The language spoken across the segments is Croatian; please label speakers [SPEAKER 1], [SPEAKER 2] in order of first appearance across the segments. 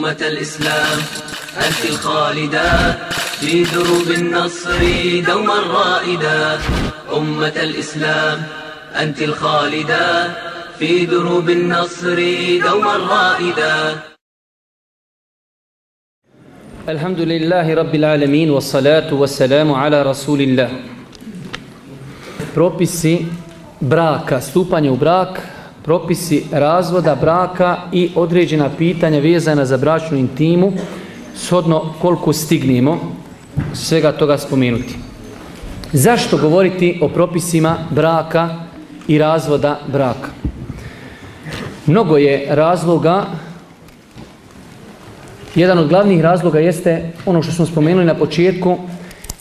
[SPEAKER 1] أمة الإسلام أنت الخالدة في دروب النصر دوما رائدة أمة الإسلام أنت الخالدة في دروب النصر دوما رائدة
[SPEAKER 2] الحمد لله رب العالمين والصلاة والسلام على رسول الله. Propisi braka, stupanje u brak, propisi razvoda braka i određena pitanja vezana za bračnu intimu, shodno koliko stignemo svega toga spomenuti. Zašto govoriti o propisima braka i razvoda braka? Mnogo je razloga jedan od glavnih razloga jeste ono što smo spomenuli na početku,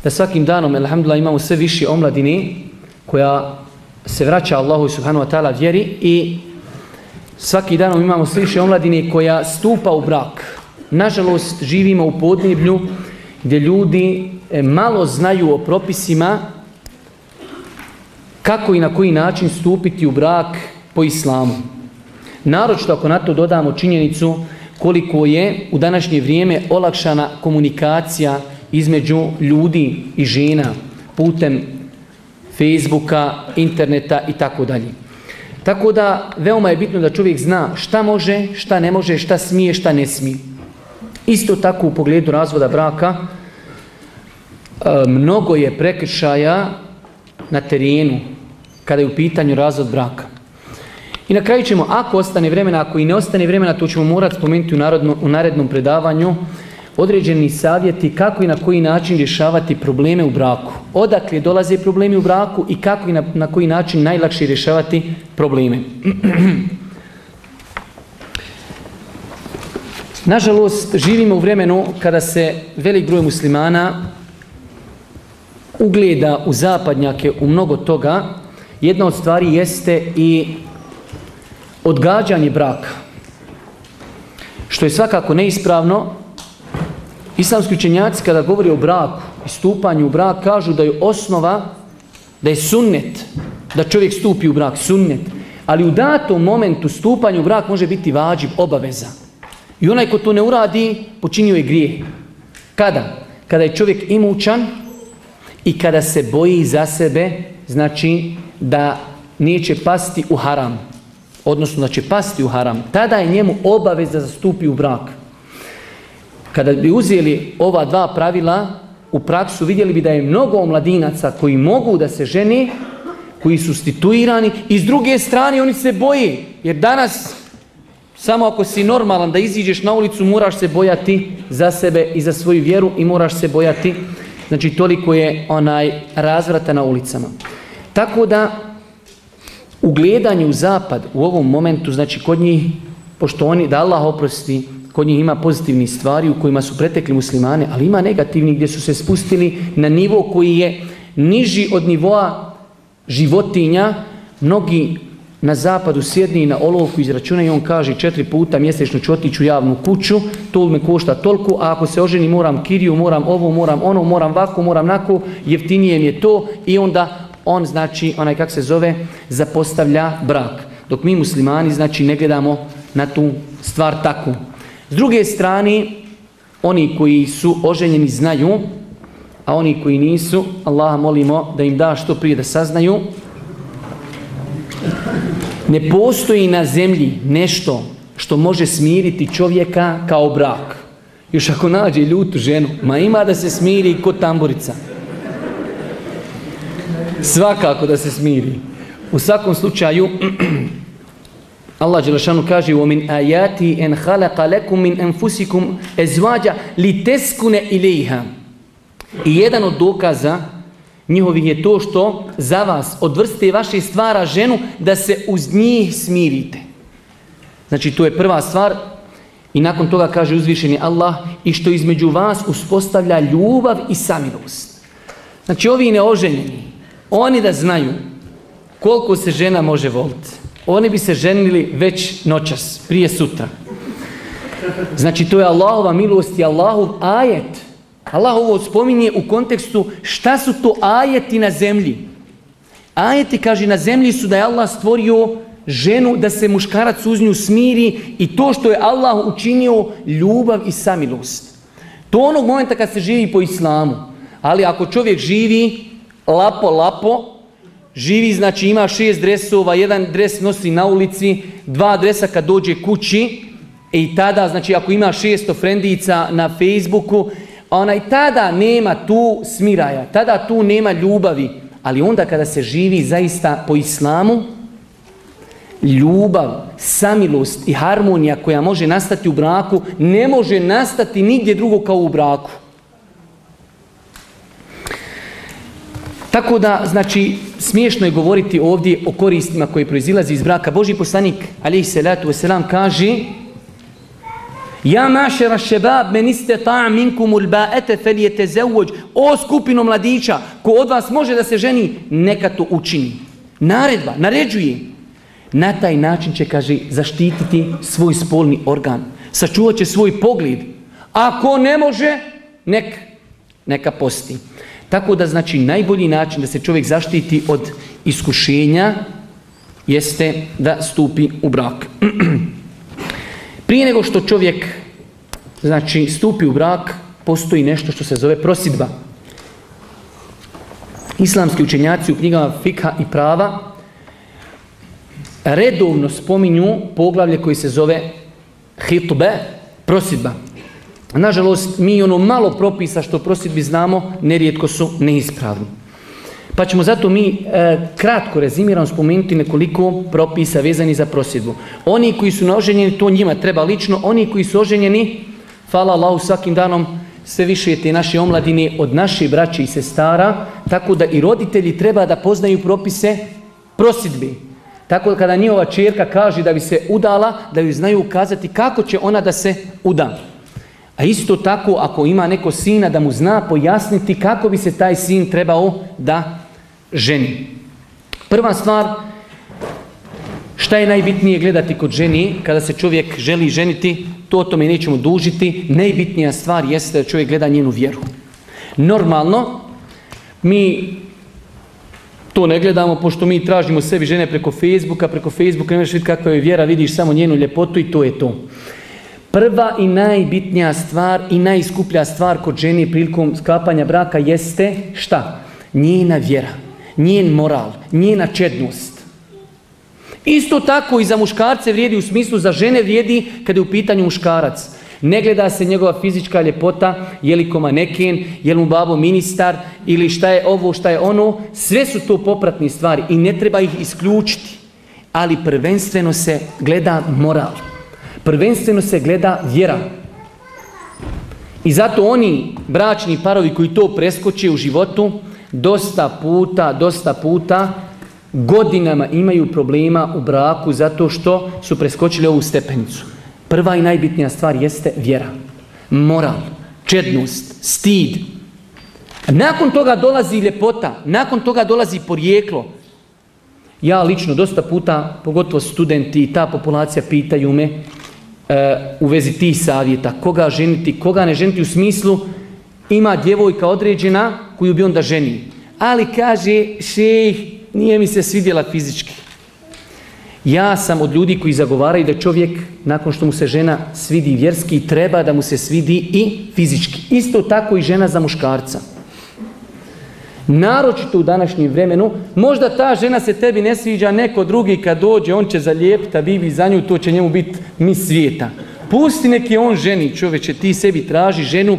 [SPEAKER 2] da svakim danom, alhamdulillah, imamo sve više omladine koja se vraća Allahu subhanahu wa ta'ala vjeri i svaki danom imamo sve više omladine koja stupa u brak. Nažalost, živimo u podneblju gdje ljudi e, malo znaju o propisima kako i na koji način stupiti u brak po islamu. Naročito ako na to dodamo činjenicu koliko je u današnje vrijeme olakšana komunikacija između ljudi i žena putem Facebooka, interneta i tako dalje. Tako da veoma je bitno da čovjek zna šta može, šta ne može, šta smije, šta ne smije. Isto tako u pogledu razvoda braka e, mnogo je prekršaja na terenu kada je u pitanju razvod braka. I na kraju ćemo, ako ostane vremena, ako i ne ostane vremena, to ćemo morati spomenuti u, narodno, u narednom predavanju, određeni savjeti kako i na koji način rješavati probleme u braku. Odakle dolaze problemi u braku i kako i na, na koji način najlakše rješavati probleme. Nažalost, živimo u vremenu kada se velik broj muslimana ugleda u zapadnjake u mnogo toga. Jedna od stvari jeste i odgađanje braka. Što je svakako neispravno. Islamski učenjaci kada govori o braku i stupanju u brak kažu da je osnova, da je sunnet, da čovjek stupi u brak, sunnet. Ali u datom momentu stupanju u brak može biti vađiv, obaveza. I onaj ko to ne uradi, počinio je grije. Kada? Kada je čovjek imućan i kada se boji za sebe, znači da neće pasti u haram odnosno da će pasti u haram, tada je njemu obaveza da stupi u brak. Kada bi uzeli ova dva pravila u praksu, vidjeli bi da je mnogo omladinaca koji mogu da se ženi, koji su situirani i s druge strane oni se boje. Jer danas, samo ako si normalan da iziđeš na ulicu, moraš se bojati za sebe i za svoju vjeru i moraš se bojati. Znači, toliko je onaj razvrata na ulicama. Tako da, u gledanju zapad u ovom momentu, znači kod njih, pošto oni, da Allah oprosti, kod njih ima pozitivni stvari u kojima su pretekli muslimane, ali ima negativni gdje su se spustili na nivo koji je niži od nivoa životinja. Mnogi na zapadu sjedni na olovku izračuna i on kaže četiri puta mjesečno ću otići u javnu kuću, to me košta toliko, a ako se oženi moram kiriju, moram ovo, moram ono, moram vako, moram nako, jeftinije mi je to i onda on znači, onaj kak se zove, zapostavlja brak. Dok mi muslimani znači ne gledamo na tu stvar takvu. S druge strane, oni koji su oženjeni znaju, a oni koji nisu, Allaha molimo da im da što prije da saznaju. Ne postoji na zemlji nešto što može smiriti čovjeka kao brak. Još ako nađe ljutu ženu, ma ima da se smiri kod tamburica. Svakako da se smiri. U svakom slučaju, Allah Đelešanu kaže وَمِنْ آيَاتِ أَنْ خَلَقَ لَكُمْ مِنْ أَنْفُسِكُمْ اَزْوَاجَ لِتَسْكُنَ إِلَيْهَا I jedan od dokaza njihovih je to što za vas od vrste vaše stvara ženu da se uz njih smirite. Znači to je prva stvar i nakon toga kaže uzvišeni Allah i što između vas uspostavlja ljubav i samilost. Znači ovi neoženjeni, oni da znaju koliko se žena može voliti. oni bi se ženili već noćas, prije sutra. Znači to je Allahova milost i Allahov ajet. Allah ovo spominje u kontekstu šta su to ajeti na zemlji. Ajeti, kaže, na zemlji su da je Allah stvorio ženu da se muškarac uz nju smiri i to što je Allah učinio ljubav i samilost. To onog momenta kad se živi po islamu. Ali ako čovjek živi lapo, lapo, živi znači ima šest dresova, jedan dres nosi na ulici, dva dresa kad dođe kući i tada znači ako ima šesto frendica na Facebooku, onaj tada nema tu smiraja, tada tu nema ljubavi, ali onda kada se živi zaista po islamu, ljubav, samilost i harmonija koja može nastati u braku ne može nastati nigdje drugo kao u braku. Tako da, znači, smiješno je govoriti ovdje o koristima koje proizilazi iz braka. Boži poslanik, alaih salatu wasalam, kaže Ja mašera šebab men ta' minkum ulba'ete felijete zeuđ. O skupino mladića, ko od vas može da se ženi, neka to učini. Naredba, naređuje. Na taj način će, kaže, zaštititi svoj spolni organ. Sačuvat će svoj pogled. Ako ne može, nek, neka posti. Tako da, znači, najbolji način da se čovjek zaštiti od iskušenja jeste da stupi u brak. Prije nego što čovjek znači, stupi u brak, postoji nešto što se zove prosidba. Islamski učenjaci u knjigama Fikha i prava redovno spominju poglavlje koji se zove hitbe, prosidba. Nažalost, mi ono malo propisa što prosidbi znamo, nerijetko su neispravni. Pa ćemo zato mi e, kratko rezimirano spomenuti nekoliko propisa vezani za prosidbu. Oni koji su naoženjeni, to njima treba lično. Oni koji su oženjeni, hvala Allahu svakim danom, sve više te naše omladine od naše braće i sestara, tako da i roditelji treba da poznaju propise prosidbi. Tako da kada njihova čerka kaže da bi se udala, da ju znaju ukazati kako će ona da se uda. A isto tako ako ima neko sina da mu zna pojasniti kako bi se taj sin trebao da ženi. Prva stvar, šta je najbitnije gledati kod ženi kada se čovjek želi ženiti, to o tome nećemo dužiti. Najbitnija stvar jeste da čovjek gleda njenu vjeru. Normalno, mi to ne gledamo, pošto mi tražimo sebi žene preko Facebooka, preko Facebooka ne možeš vidjeti kakva je vjera, vidiš samo njenu ljepotu i to je to. Prva i najbitnija stvar i najskuplja stvar kod žene prilikom sklapanja braka jeste šta? Njena vjera, njen moral, njena čednost. Isto tako i za muškarce vrijedi u smislu za žene vrijedi kada je u pitanju muškarac. Ne gleda se njegova fizička ljepota, je li komaneken, je li mu babo ministar ili šta je ovo, šta je ono. Sve su to popratne stvari i ne treba ih isključiti. Ali prvenstveno se gleda moral. Prvenstveno se gleda vjera. I zato oni bračni parovi koji to preskoče u životu, dosta puta, dosta puta, godinama imaju problema u braku zato što su preskočili ovu stepenicu. Prva i najbitnija stvar jeste vjera, moral, čednost, stid. Nakon toga dolazi ljepota, nakon toga dolazi porijeklo. Ja lično dosta puta, pogotovo studenti i ta populacija pitaju me u vezi tih savjeta, koga ženiti, koga ne ženiti u smislu ima djevojka određena koju bi onda ženi. Ali kaže, šejh, nije mi se svidjela fizički. Ja sam od ljudi koji zagovaraju da čovjek, nakon što mu se žena svidi vjerski, treba da mu se svidi i fizički. Isto tako i žena za muškarca. Naročito u današnjem vremenu, možda ta žena se tebi ne sviđa, neko drugi kad dođe, on će zalijepiti, a bibi za nju, to će njemu biti mi svijeta. Pusti neki on ženi, čoveče, ti sebi traži ženu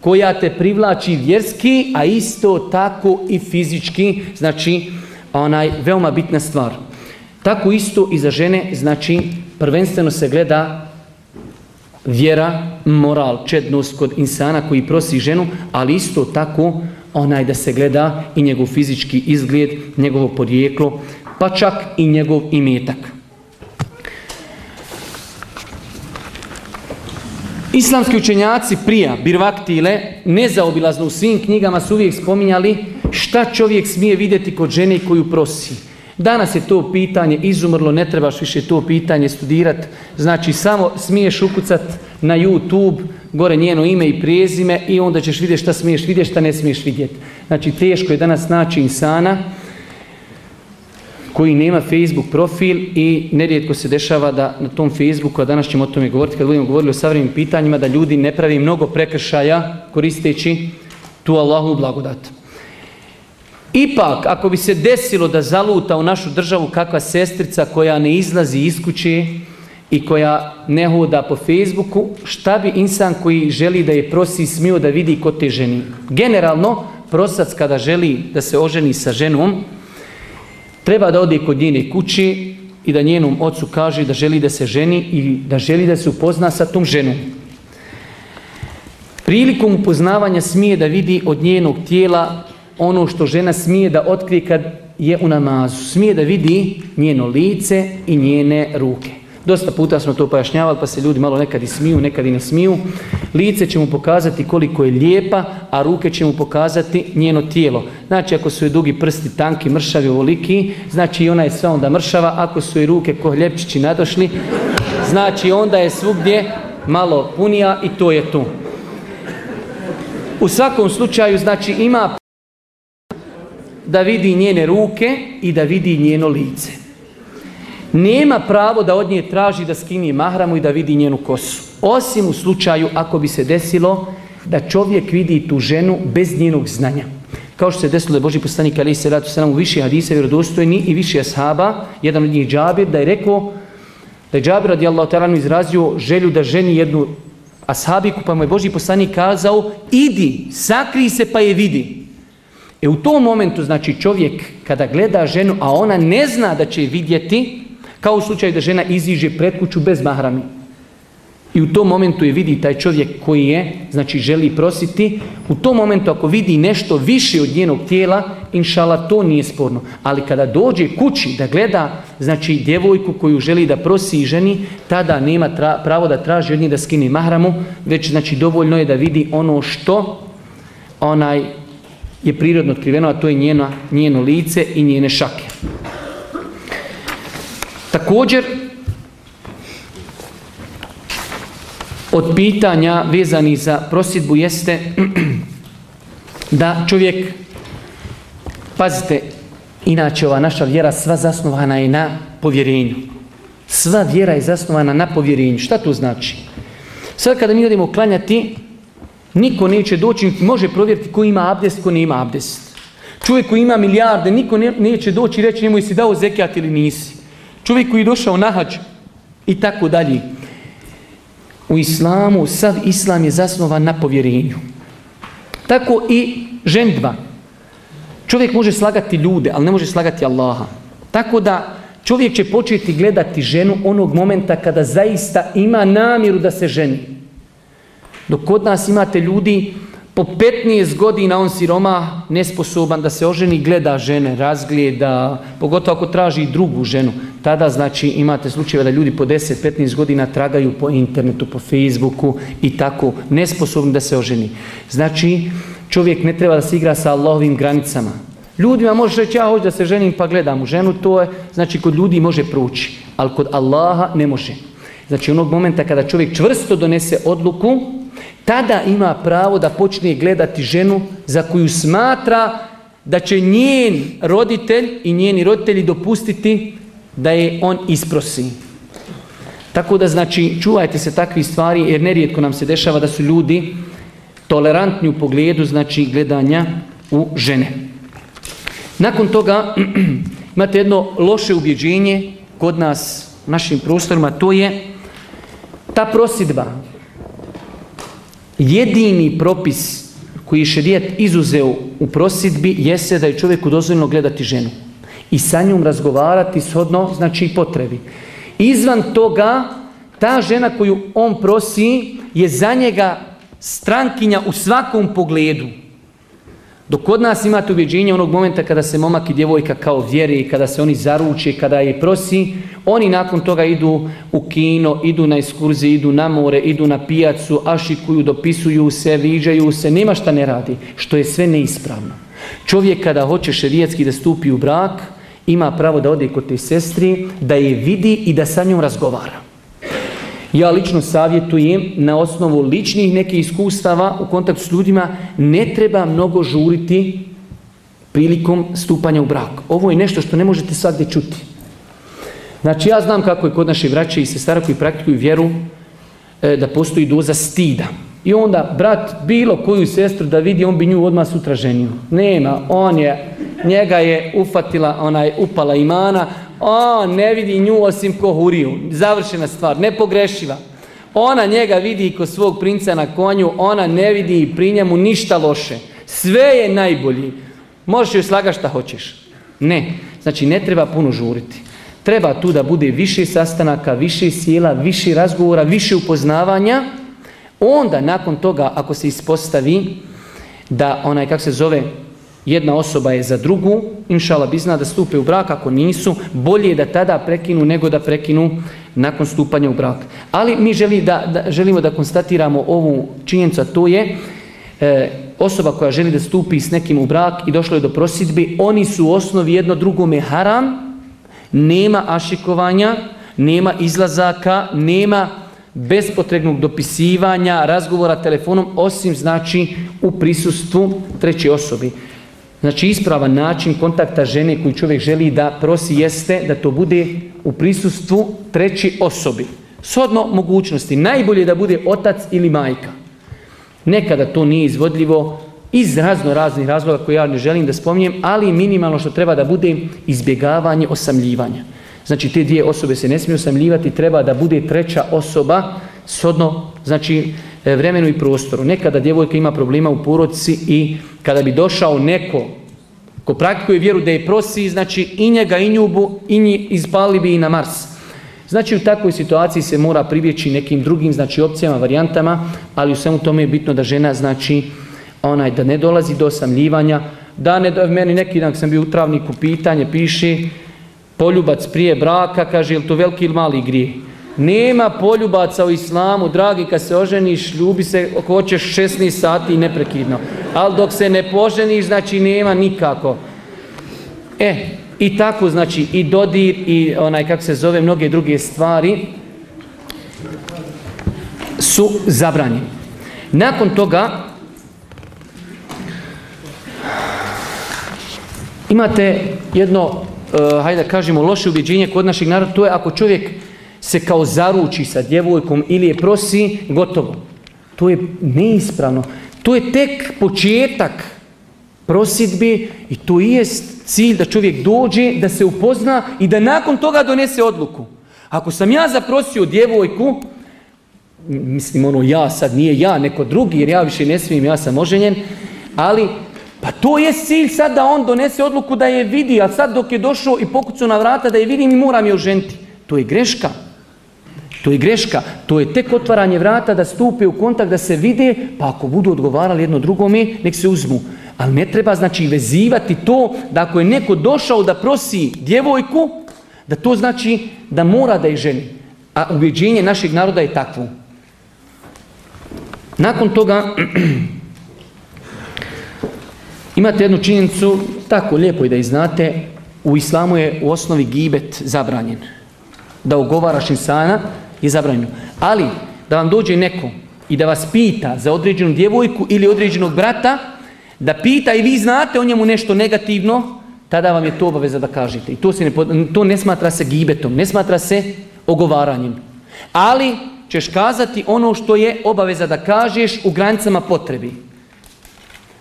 [SPEAKER 2] koja te privlači vjerski, a isto tako i fizički, znači, onaj, veoma bitna stvar. Tako isto i za žene, znači prvenstveno se gleda vjera, moral, čednost kod insana koji prosi ženu, ali isto tako onaj da se gleda i njegov fizički izgled, njegovo porijeklo, pa čak i njegov imetak. Islamski učenjaci prija, birvaktile, nezaobilazno u svim knjigama su uvijek spominjali šta čovjek smije vidjeti kod žene koju prosi. Danas je to pitanje izumrlo, ne trebaš više to pitanje studirati. Znači, samo smiješ ukucat na YouTube, gore njeno ime i prijezime i onda ćeš vidjeti šta smiješ vidjeti, šta ne smiješ vidjeti. Znači, teško je danas naći insana koji nema Facebook profil i nerijetko se dešava da na tom Facebooku, a danas ćemo o tome govoriti kad budemo govorili o savremenim pitanjima, da ljudi ne pravi mnogo prekršaja koristeći tu Allahu blagodat. Ipak, ako bi se desilo da zaluta u našu državu kakva sestrica koja ne izlazi iz kuće i koja ne hoda po Facebooku, šta bi insan koji želi da je prosi smio da vidi ko te ženi? Generalno, prosac kada želi da se oženi sa ženom, treba da ode kod njene kući i da njenom ocu kaže da želi da se ženi i da želi da se upozna sa tom ženom. Prilikom upoznavanja smije da vidi od njenog tijela ono što žena smije da otkrije kad je u namazu. Smije da vidi njeno lice i njene ruke. Dosta puta smo to pojašnjavali pa se ljudi malo nekad i smiju, nekad i ne smiju. Lice će mu pokazati koliko je lijepa, a ruke će mu pokazati njeno tijelo. Znači ako su joj dugi prsti tanki, mršavi, ovoliki, znači i ona je sve onda mršava. Ako su joj ruke ko hljepčići nadošli, znači onda je svugdje malo punija i to je tu. U svakom slučaju znači ima da vidi njene ruke i da vidi njeno lice. Nema pravo da od nje traži da skini mahramu i da vidi njenu kosu. Osim u slučaju ako bi se desilo da čovjek vidi tu ženu bez njenog znanja. Kao što se desilo da je Boži poslanik Ali se ratu u više hadisa vjerodostojni i više ashaba, jedan od njih Džabir, da je rekao da je Džabir radijallahu ta'ala izrazio želju da ženi jednu ashabiku, pa mu je Boži poslanik kazao idi, sakri se pa je vidi. E u tom momentu, znači čovjek kada gleda ženu, a ona ne zna da će je vidjeti, kao u slučaju da žena iziže pred kuću bez mahrami. I u tom momentu je vidi taj čovjek koji je, znači želi prositi, u tom momentu ako vidi nešto više od njenog tijela, inšala to nije sporno. Ali kada dođe kući da gleda, znači djevojku koju želi da prosi i ženi, tada nema pravo da traži od nje da skine mahramu, već znači dovoljno je da vidi ono što onaj je prirodno otkriveno, a to je njeno, njeno lice i njene šake. Također, od pitanja vezani za prosjedbu jeste da čovjek, pazite, inače ova naša vjera sva zasnovana je na povjerenju. Sva vjera je zasnovana na povjerenju. Šta to znači? Sad kada mi odemo klanjati, Niko neće doći, može provjeriti ko ima abdest, ko nema abdest. Čovjek koji ima milijarde, niko neće doći i reći njemu jesi dao zekijat ili nisi. Čovjek koji je došao na hađ i tako dalje. U islamu, sav islam je zasnovan na povjerenju. Tako i žendba. Čovjek može slagati ljude, ali ne može slagati Allaha. Tako da čovjek će početi gledati ženu onog momenta kada zaista ima namjeru da se ženi. Dok kod nas imate ljudi po 15 godina on siroma nesposoban da se oženi, gleda žene, razgleda, pogotovo ako traži drugu ženu. Tada znači imate slučajeve da ljudi po 10-15 godina tragaju po internetu, po Facebooku i tako, nesposobni da se oženi. Znači čovjek ne treba da se igra sa Allahovim granicama. Ljudima može reći ja hoću da se ženim pa gledam u ženu, to je, znači kod ljudi može proći, ali kod Allaha ne može. Znači onog momenta kada čovjek čvrsto donese odluku, tada ima pravo da počne gledati ženu za koju smatra da će njen roditelj i njeni roditelji dopustiti da je on isprosi. Tako da znači čuvajte se takvih stvari jer nerijetko nam se dešava da su ljudi tolerantni u pogledu znači gledanja u žene. Nakon toga imate jedno loše ubjeđenje kod nas našim prostorima, to je ta prosidba Jedini propis koji je šerijet izuzeo u prosidbi jeste da je čovjeku dozvoljeno gledati ženu i sa njom razgovarati shodno znači potrebi. Izvan toga ta žena koju on prosi je za njega strankinja u svakom pogledu. Dok kod nas imate ubjeđenje onog momenta kada se momak i djevojka kao vjeri, kada se oni zaruče, kada je prosi, oni nakon toga idu u kino, idu na ekskurzije, idu na more, idu na pijacu, ašikuju, dopisuju se, viđaju se, nema šta ne radi, što je sve neispravno. Čovjek kada hoće šerijetski da stupi u brak, ima pravo da ode kod te sestri, da je vidi i da sa njom razgovara. Ja lično savjetujem na osnovu ličnih nekih iskustava u kontaktu s ljudima ne treba mnogo žuriti prilikom stupanja u brak. Ovo je nešto što ne možete svakdje čuti. Znači ja znam kako je kod naše vraće i sestara koji praktikuju vjeru e, da postoji doza stida. I onda brat bilo koju sestru da vidi, on bi nju odmah sutra ženio. Nema, on je, njega je ufatila, onaj, upala imana, on ne vidi nju osim ko huriju. Završena stvar, nepogrešiva. Ona njega vidi ko svog princa na konju, ona ne vidi pri njemu ništa loše. Sve je najbolji. Možeš joj slagati šta hoćeš. Ne. Znači ne treba puno žuriti. Treba tu da bude više sastanaka, više sjela, više razgovora, više upoznavanja. Onda nakon toga ako se ispostavi da onaj kako se zove jedna osoba je za drugu, inšala bi zna da stupe u brak, ako nisu, bolje je da tada prekinu nego da prekinu nakon stupanja u brak. Ali mi želi da, da, želimo da konstatiramo ovu činjenicu, a to je e, osoba koja želi da stupi s nekim u brak i došlo je do prosidbi, oni su u osnovi jedno drugome haram, nema ašikovanja, nema izlazaka, nema bespotrebnog dopisivanja, razgovora telefonom, osim znači u prisustvu treće osobi. Znači ispravan način kontakta žene koju čovjek želi da prosi jeste da to bude u prisustvu treći osobi. Sodno mogućnosti. Najbolje je da bude otac ili majka. Nekada to nije izvodljivo iz razno raznih razloga koje ja ne želim da spominjem, ali minimalno što treba da bude izbjegavanje osamljivanja. Znači te dvije osobe se ne smiju osamljivati, treba da bude treća osoba sodno, znači E, vremenu i prostoru. Nekada djevojka ima problema u porodici i kada bi došao neko ko praktikuje vjeru da je prosi, znači i njega i njubu i nji izpali bi i na Mars. Znači u takvoj situaciji se mora pribjeći nekim drugim znači opcijama, varijantama, ali u svemu tome je bitno da žena znači onaj da ne dolazi do osamljivanja, da ne meni neki dan sam bio u travniku pitanje piše poljubac prije braka, kaže je to veliki ili mali grijeh? Nema poljubaca u islamu, dragi, kad se oženiš, ljubi se ako hoćeš 16 sati neprekidno. Ali dok se ne poženiš, znači nema nikako. E, i tako, znači, i dodir, i onaj, kako se zove, mnoge druge stvari su zabranjeni. Nakon toga, imate jedno, hajde da kažemo, loše ubjeđenje kod našeg naroda, to je ako čovjek se kao zaruči sa djevojkom ili je prosi, gotovo. To je neispravno. To je tek početak prosidbi i to jest cilj da čovjek dođe, da se upozna i da nakon toga donese odluku. Ako sam ja zaprosio djevojku, mislim ono ja sad nije ja, neko drugi, jer ja više ne smijem, ja sam oženjen, ali pa to je cilj sad da on donese odluku da je vidi, a sad dok je došao i pokucao na vrata da je vidim i moram je oženiti. To je greška. To je greška, to je tek otvaranje vrata da stupe u kontakt, da se vide, pa ako budu odgovarali jedno drugome, nek se uzmu. Ali ne treba znači vezivati to da ako je neko došao da prosi djevojku, da to znači da mora da je ženi. A ubjeđenje našeg naroda je takvo. Nakon toga imate jednu činjenicu, tako lijepo je da i znate, u islamu je u osnovi gibet zabranjen. Da ugovaraš insana, je zabranjeno. Ali, da vam dođe neko i da vas pita za određenu djevojku ili određenog brata, da pita i vi znate o njemu nešto negativno, tada vam je to obaveza da kažete. I to, se ne, to ne smatra se gibetom, ne smatra se ogovaranjem. Ali ćeš kazati ono što je obaveza da kažeš u granicama potrebi.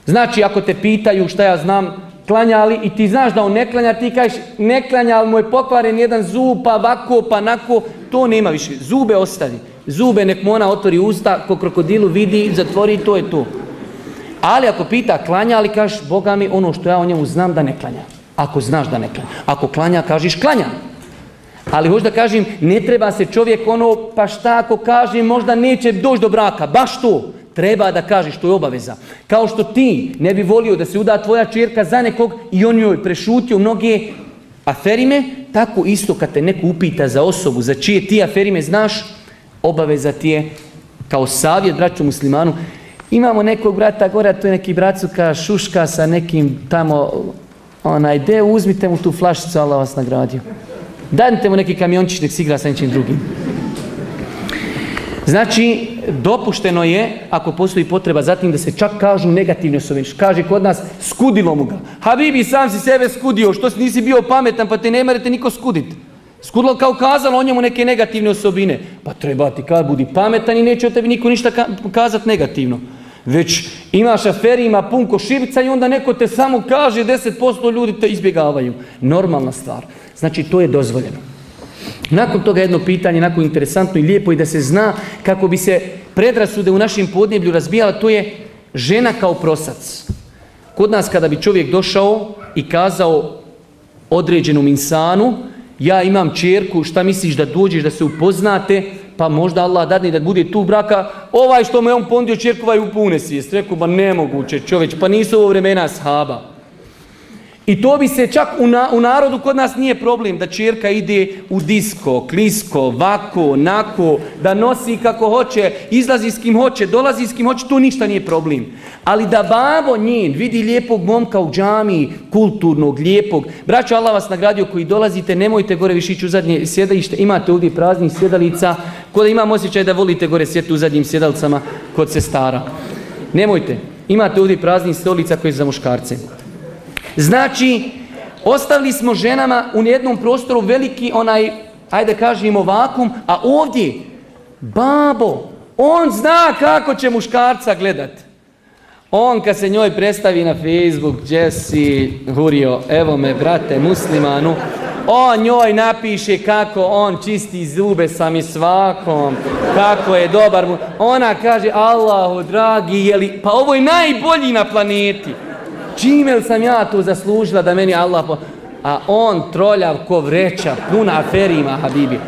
[SPEAKER 2] Znači, ako te pitaju šta ja znam, klanjali i ti znaš da on ne klanja, ti kažeš ne klanja, ali mu je pokvaren jedan zub, pa ovako, pa nako, to nema više. Zube ostavi. Zube nek mu ona otvori usta, ko krokodilu vidi, zatvori to je to. Ali ako pita klanja, ali kažeš, Boga mi, ono što ja o njemu znam da ne klanja. Ako znaš da ne klanja. Ako klanja, kažeš klanja. Ali hoću da kažem, ne treba se čovjek ono, pa šta ako kaže, možda neće doći do braka. Baš to. Treba da kažeš, to je obaveza. Kao što ti ne bi volio da se uda tvoja čerka za nekog i on joj prešutio mnoge aferime, tako isto kad te neko upita za osobu za čije ti aferime znaš, obaveza ti je kao savjet braću muslimanu. Imamo nekog brata gore, to je neki bracuka šuška sa nekim tamo, onaj, de, uzmite mu tu flašicu, Allah vas nagradio. Dajte mu neki kamiončić, nek si igra sa nečim drugim. Znači, dopušteno je, ako postoji potreba, zatim da se čak kažu negativne osobine. Kaže kod nas, skudilo mu ga. Habibi, sam si sebe skudio, što si nisi bio pametan, pa te ne merete niko skuditi. Skudilo kao kazalo o njemu neke negativne osobine. Pa treba ti kad budi pametan i neće o tebi niko ništa kazati negativno. Već imaš aferi, ima pun koširica i onda neko te samo kaže, 10% ljudi te izbjegavaju. Normalna stvar. Znači, to je dozvoljeno. Nakon toga jedno pitanje, nakon interesantno i lijepo i da se zna kako bi se predrasude u našem podneblju razbijala, to je žena kao prosac. Kod nas kada bi čovjek došao i kazao određenom insanu, ja imam čerku, šta misliš da dođeš da se upoznate, pa možda Allah dadne da bude tu braka, ovaj što me on pondio čerku, ovaj upune svijest. Rekao, ba nemoguće čovječ, pa nisu ovo vremena sahaba. I to bi se čak u, u narodu kod nas nije problem da čerka ide u disko, klisko, vako, nako, da nosi kako hoće, izlazi s kim hoće, dolazi s kim hoće, to ništa nije problem. Ali da babo njen vidi lijepog momka u džami, kulturnog, lijepog, braćo Allah vas nagradio koji dolazite, nemojte gore više ići u zadnje sjedalište, imate ovdje praznih sjedalica, kod imam osjećaj da volite gore sjeti u zadnjim sjedalicama kod se stara. Nemojte, imate ovdje praznih stolica koji je za muškarce. Znači, ostavili smo ženama u jednom prostoru veliki onaj, ajde kažemo vakum, a ovdje, babo, on zna kako će muškarca gledat. On kad se njoj predstavi na Facebook, Jesse, Hurio, evo me brate muslimanu, on njoj napiše kako on čisti zube sa mi svakom, kako je dobar mu. Ona kaže, Allahu dragi, jeli, pa ovo je najbolji na planeti. Čime sam ja to zaslužila da meni Allah... Po... A on troljav ko vreća, puna aferima, Habibi.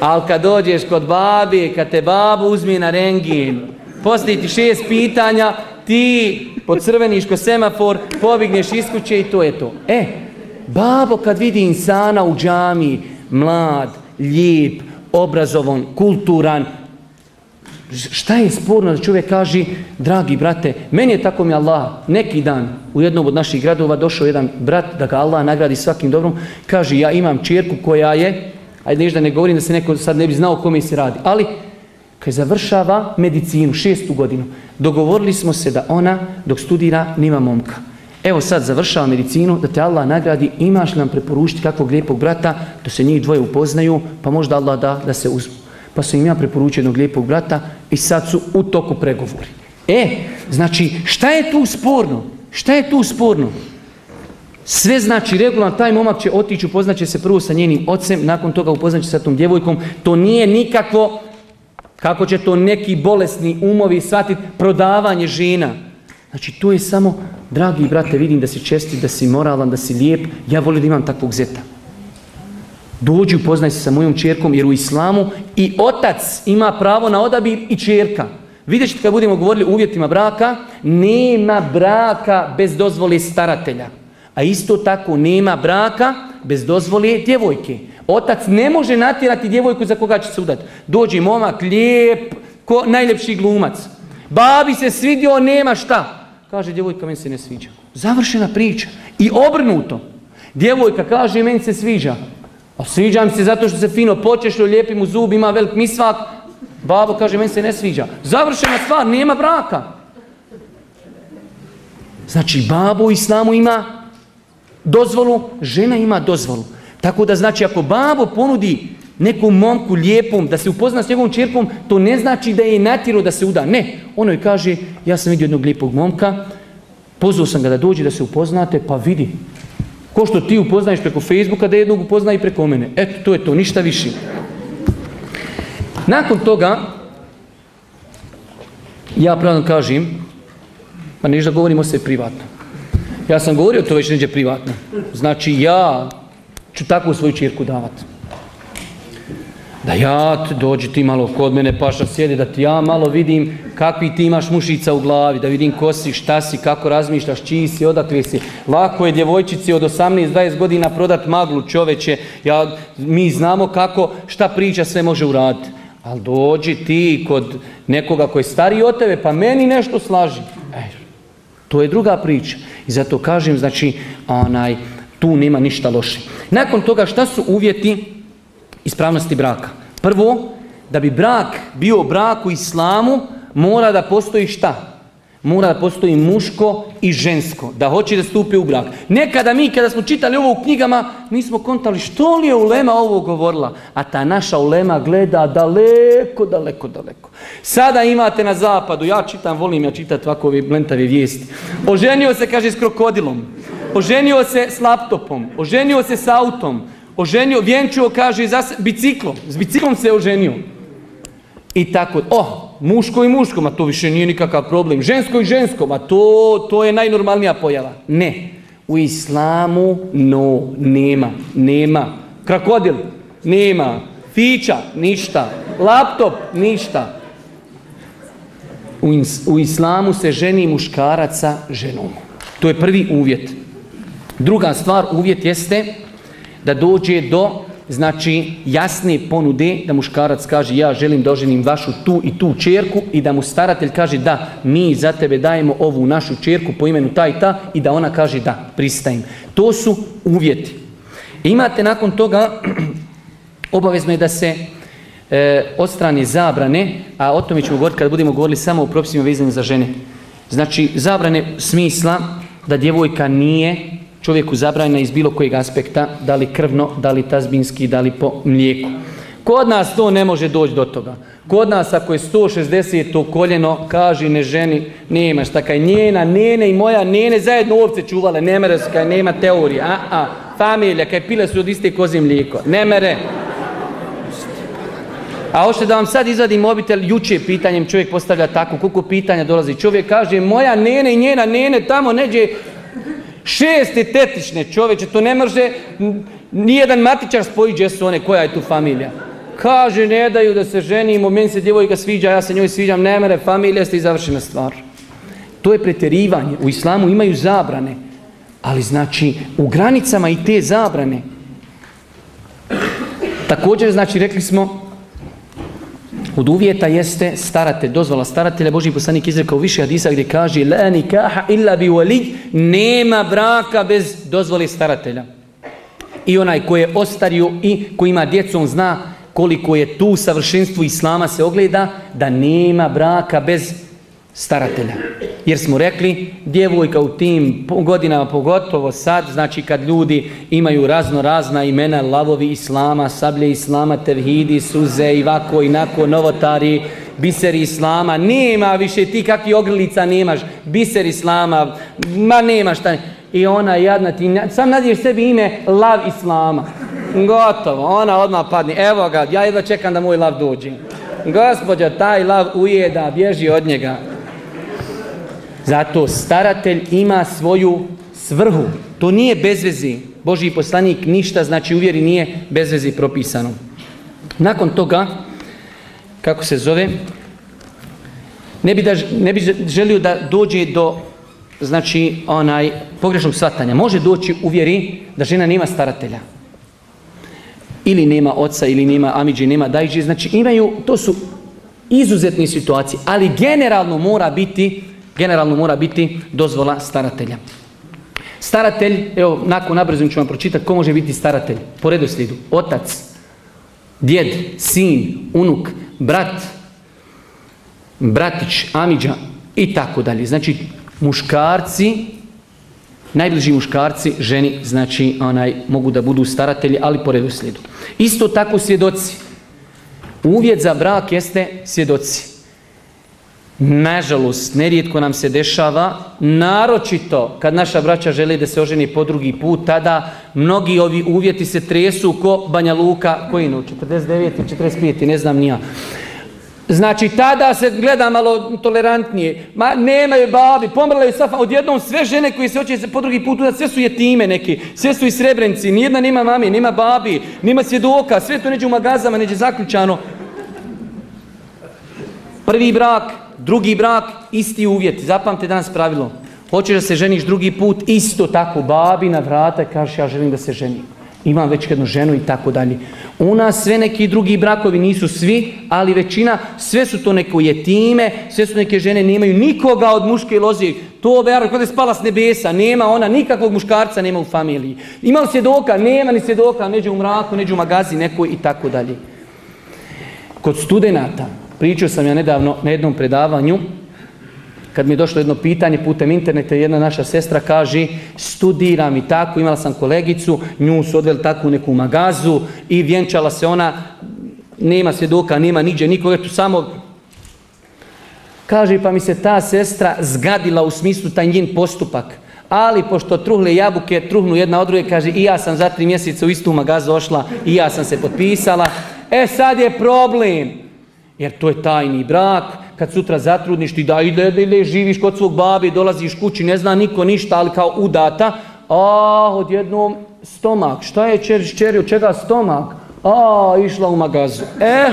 [SPEAKER 2] Ali kad dođeš kod babi, kad te babu uzmi na rengin, postoji ti šest pitanja, ti pocrveniš ko semafor, pobigneš iz kuće i to je to. E, babo kad vidi insana u džami, mlad, lijep, obrazovan, kulturan, Šta je sporno da čovjek kaže, dragi brate, meni je tako mi Allah, neki dan u jednom od naših gradova došao jedan brat da ga Allah nagradi svakim dobrom, kaže ja imam čerku koja je, ajde nešto da ne govorim da se neko sad ne bi znao o kome se radi, ali kad završava medicinu, šestu godinu, dogovorili smo se da ona dok studira nima momka. Evo sad završava medicinu, da te Allah nagradi, imaš nam preporučiti kakvog lijepog brata, da se njih dvoje upoznaju, pa možda Allah da da se uzmu pa sam im ja preporučio jednog lijepog brata i sad su u toku pregovori. E, znači, šta je tu sporno? Šta je tu sporno? Sve znači regularno, taj momak će otići, upoznaće se prvo sa njenim ocem, nakon toga upoznaće se sa tom djevojkom. To nije nikakvo, kako će to neki bolesni umovi shvatiti, prodavanje žena. Znači, to je samo, dragi brate, vidim da si česti, da si moralan, da si lijep, ja volim da imam takvog zeta. Dođi upoznaj se sa mojom čerkom jer u islamu i otac ima pravo na odabir i čerka. Vidjet ćete kad budemo govorili o uvjetima braka, nema braka bez dozvole staratelja. A isto tako nema braka bez dozvole djevojke. Otac ne može natjerati djevojku za koga će se udati. Dođi momak, lijep, ko, najljepši glumac. Babi se svidio, nema šta. Kaže, djevojka, meni se ne sviđa. Završena priča. I obrnuto. Djevojka kaže, meni se sviđa. A sviđa mi se zato što se fino počešlju, lijepi mu zub, ima velik misvak. Babo kaže, meni se ne sviđa. Završena stvar, nema braka. Znači, babo u islamu ima dozvolu, žena ima dozvolu. Tako da znači, ako babo ponudi nekom momku lijepom da se upozna s njegovom čerkom, to ne znači da je natjero da se uda. Ne, ono je kaže, ja sam vidio jednog lijepog momka, pozvao sam ga da dođe da se upoznate, pa vidi, Ko što ti upoznaješ preko Facebooka, da jednog upozna i preko mene. Eto, to je to, ništa više. Nakon toga, ja pravno kažem, pa ništa govorimo se privatno. Ja sam govorio to već neđe privatno. Znači ja ću takvu svoju čirku davati. Da ja dođi ti malo kod mene paša sjedi, da ti ja malo vidim kakvi ti imaš mušica u glavi, da vidim ko si, šta si, kako razmišljaš, čiji si, odakle si. Lako je djevojčici od 18-20 godina prodat maglu čoveče, ja, mi znamo kako, šta priča sve može uraditi. Ali dođi ti kod nekoga koji je stariji od tebe, pa meni nešto slaži. E, to je druga priča. I zato kažem, znači, onaj, tu nema ništa loše. Nakon toga, šta su uvjeti ispravnosti braka? Prvo, da bi brak bio brak u islamu, mora da postoji šta? Mora da postoji muško i žensko, da hoće da stupi u brak. Nekada mi, kada smo čitali ovo u knjigama, nismo kontali što li je ulema ovo govorila. A ta naša ulema gleda daleko, daleko, daleko. Sada imate na zapadu, ja čitam, volim ja čitati ovako ove blentave vijesti. Oženio se, kaže, s krokodilom. Oženio se s laptopom. Oženio se s autom. Oženio, vjenčuo, kaže, za biciklom. S biciklom se oženio. I tako, oh, muško i muško, ma to više nije nikakav problem. Žensko i žensko, ma to, to je najnormalnija pojava. Ne. U islamu no, nema, nema. Krakodil, nema. Fića, ništa. Laptop, ništa. U, u islamu se ženi muškarac sa ženom. To je prvi uvjet. Druga stvar, uvjet jeste da dođe do znači jasne ponude da muškarac kaže ja želim da oženim vašu tu i tu čerku i da mu staratelj kaže da mi za tebe dajemo ovu našu čerku po imenu ta i ta i da ona kaže da pristajem. To su uvjeti. Imate nakon toga obavezno je da se e, zabrane, a o tome ćemo govoriti kada budemo govorili samo o propisima vezanim za žene. Znači zabrane smisla da djevojka nije čovjeku zabranjena iz bilo kojeg aspekta, da li krvno, da li tazbinski, da li po mlijeku. Kod nas to ne može doći do toga. Kod nas ako je 160 to koljeno, kaži ne ženi, nema šta, kaj njena, nene i moja nene zajedno ovce čuvale, ne mere kaj nema teorije, a, a, familija, kaj pile su od iste koze mlijeko, ne mere. A hoćete da vam sad izvadim mobitel, juče pitanjem čovjek postavlja tako, koliko pitanja dolazi. Čovjek kaže, moja nene i njena nene tamo neđe Šeste tetične čovječe, to ne može nijedan matičar spoji gdje su one, koja je tu familija. Kaže, ne daju da se ženimo, meni se djevojka sviđa, ja se njoj sviđam, ne mere, familija ste i završena stvar. To je pretjerivanje. U islamu imaju zabrane. Ali znači, u granicama i te zabrane. Također, znači, rekli smo, od uvjeta jeste staratelj, dozvola staratelja. Boži poslanik izrekao više hadisa gdje kaže La nikaha illa bi wali, nema braka bez dozvoli staratelja. I onaj koji je ostario i koji ima djecu, on zna koliko je tu savršenstvo Islama se ogleda, da nema braka bez staratelja. Jer smo rekli, djevojka u tim godinama, pogotovo sad, znači kad ljudi imaju razno razna imena, lavovi islama, sablje islama, tevhidi, suze i vako i nako, novotari, biseri islama, nema više ti kakvi ogrlica nemaš, biser islama, ma nema šta. I ona jadna ti, sam naziveš sebi ime lav islama. Gotovo, ona odmah padne. Evo ga, ja jedva čekam da moj lav dođe. Gospodja, taj lav ujeda, bježi od njega. Zato staratelj ima svoju svrhu. To nije bezvezi. Božji poslanik ništa, znači uvjeri nije bezvezi propisano. Nakon toga, kako se zove, ne bi, da, ne bi želio da dođe do znači onaj pogrešnog shvatanja. Može doći uvjeri da žena nema staratelja. Ili nema oca, ili nema amiđe, nema dajđe. Znači imaju, to su izuzetne situacije. Ali generalno mora biti generalno mora biti dozvola staratelja. Staratelj, evo, nakon nabrzim ću vam pročitati ko može biti staratelj. Po redoslijedu. Otac, djed, sin, unuk, brat, bratić, amiđa i tako dalje. Znači, muškarci, najbliži muškarci, ženi, znači, onaj, mogu da budu staratelji, ali po redoslijedu. Isto tako svjedoci. Uvjet za brak jeste svjedoci. Nažalost, nerijetko nam se dešava, naročito kad naša braća želi da se oženi po drugi put, tada mnogi ovi uvjeti se tresu ko Banja Luka, koji no, 49. 45. ne znam nija. Znači, tada se gleda malo tolerantnije. Ma, nemaju babi, pomrle safa. Odjednom sve žene koje se hoće po drugi put, sve su jetime neki, sve su i srebrenci, nijedna nema mami, nema babi, nema svjedoka, sve to neđe u magazama, neđe zaključano. Prvi brak, drugi brak, isti uvjet. Zapamte danas pravilo. Hoćeš da se ženiš drugi put, isto tako. Babi na vrata kažeš ja želim da se ženim. Imam već jednu ženu i tako dalje. U nas sve neki drugi brakovi nisu svi, ali većina, sve su to neko jetime, sve su neke žene, nemaju nikoga od muške loze. To vera kod je spala s nebesa, nema ona, nikakvog muškarca nema u familiji. Ima li svjedoka? Nema ni svjedoka, neđe u mraku, neđe u magazi neko i tako dalje. Kod studenata, pričao sam ja nedavno na jednom predavanju, kad mi je došlo jedno pitanje putem interneta, jedna naša sestra kaže studiram i tako, imala sam kolegicu, nju su odveli tako u neku magazu i vjenčala se ona, nema svjedoka, nema niđe nikoga, tu samo kaže pa mi se ta sestra zgadila u smislu taj njen postupak. Ali pošto truhle jabuke, truhnu jedna od druge, kaže i ja sam za tri mjeseca u istu magazu ošla i ja sam se potpisala. E sad je problem, jer to je tajni brak, kad sutra zatrudniš ti da ide, ide, živiš kod svog babi, dolaziš kući, ne zna niko ništa, ali kao udata, a odjednom stomak, šta je čeri, čeri, od čega stomak? A, išla u magazu. E,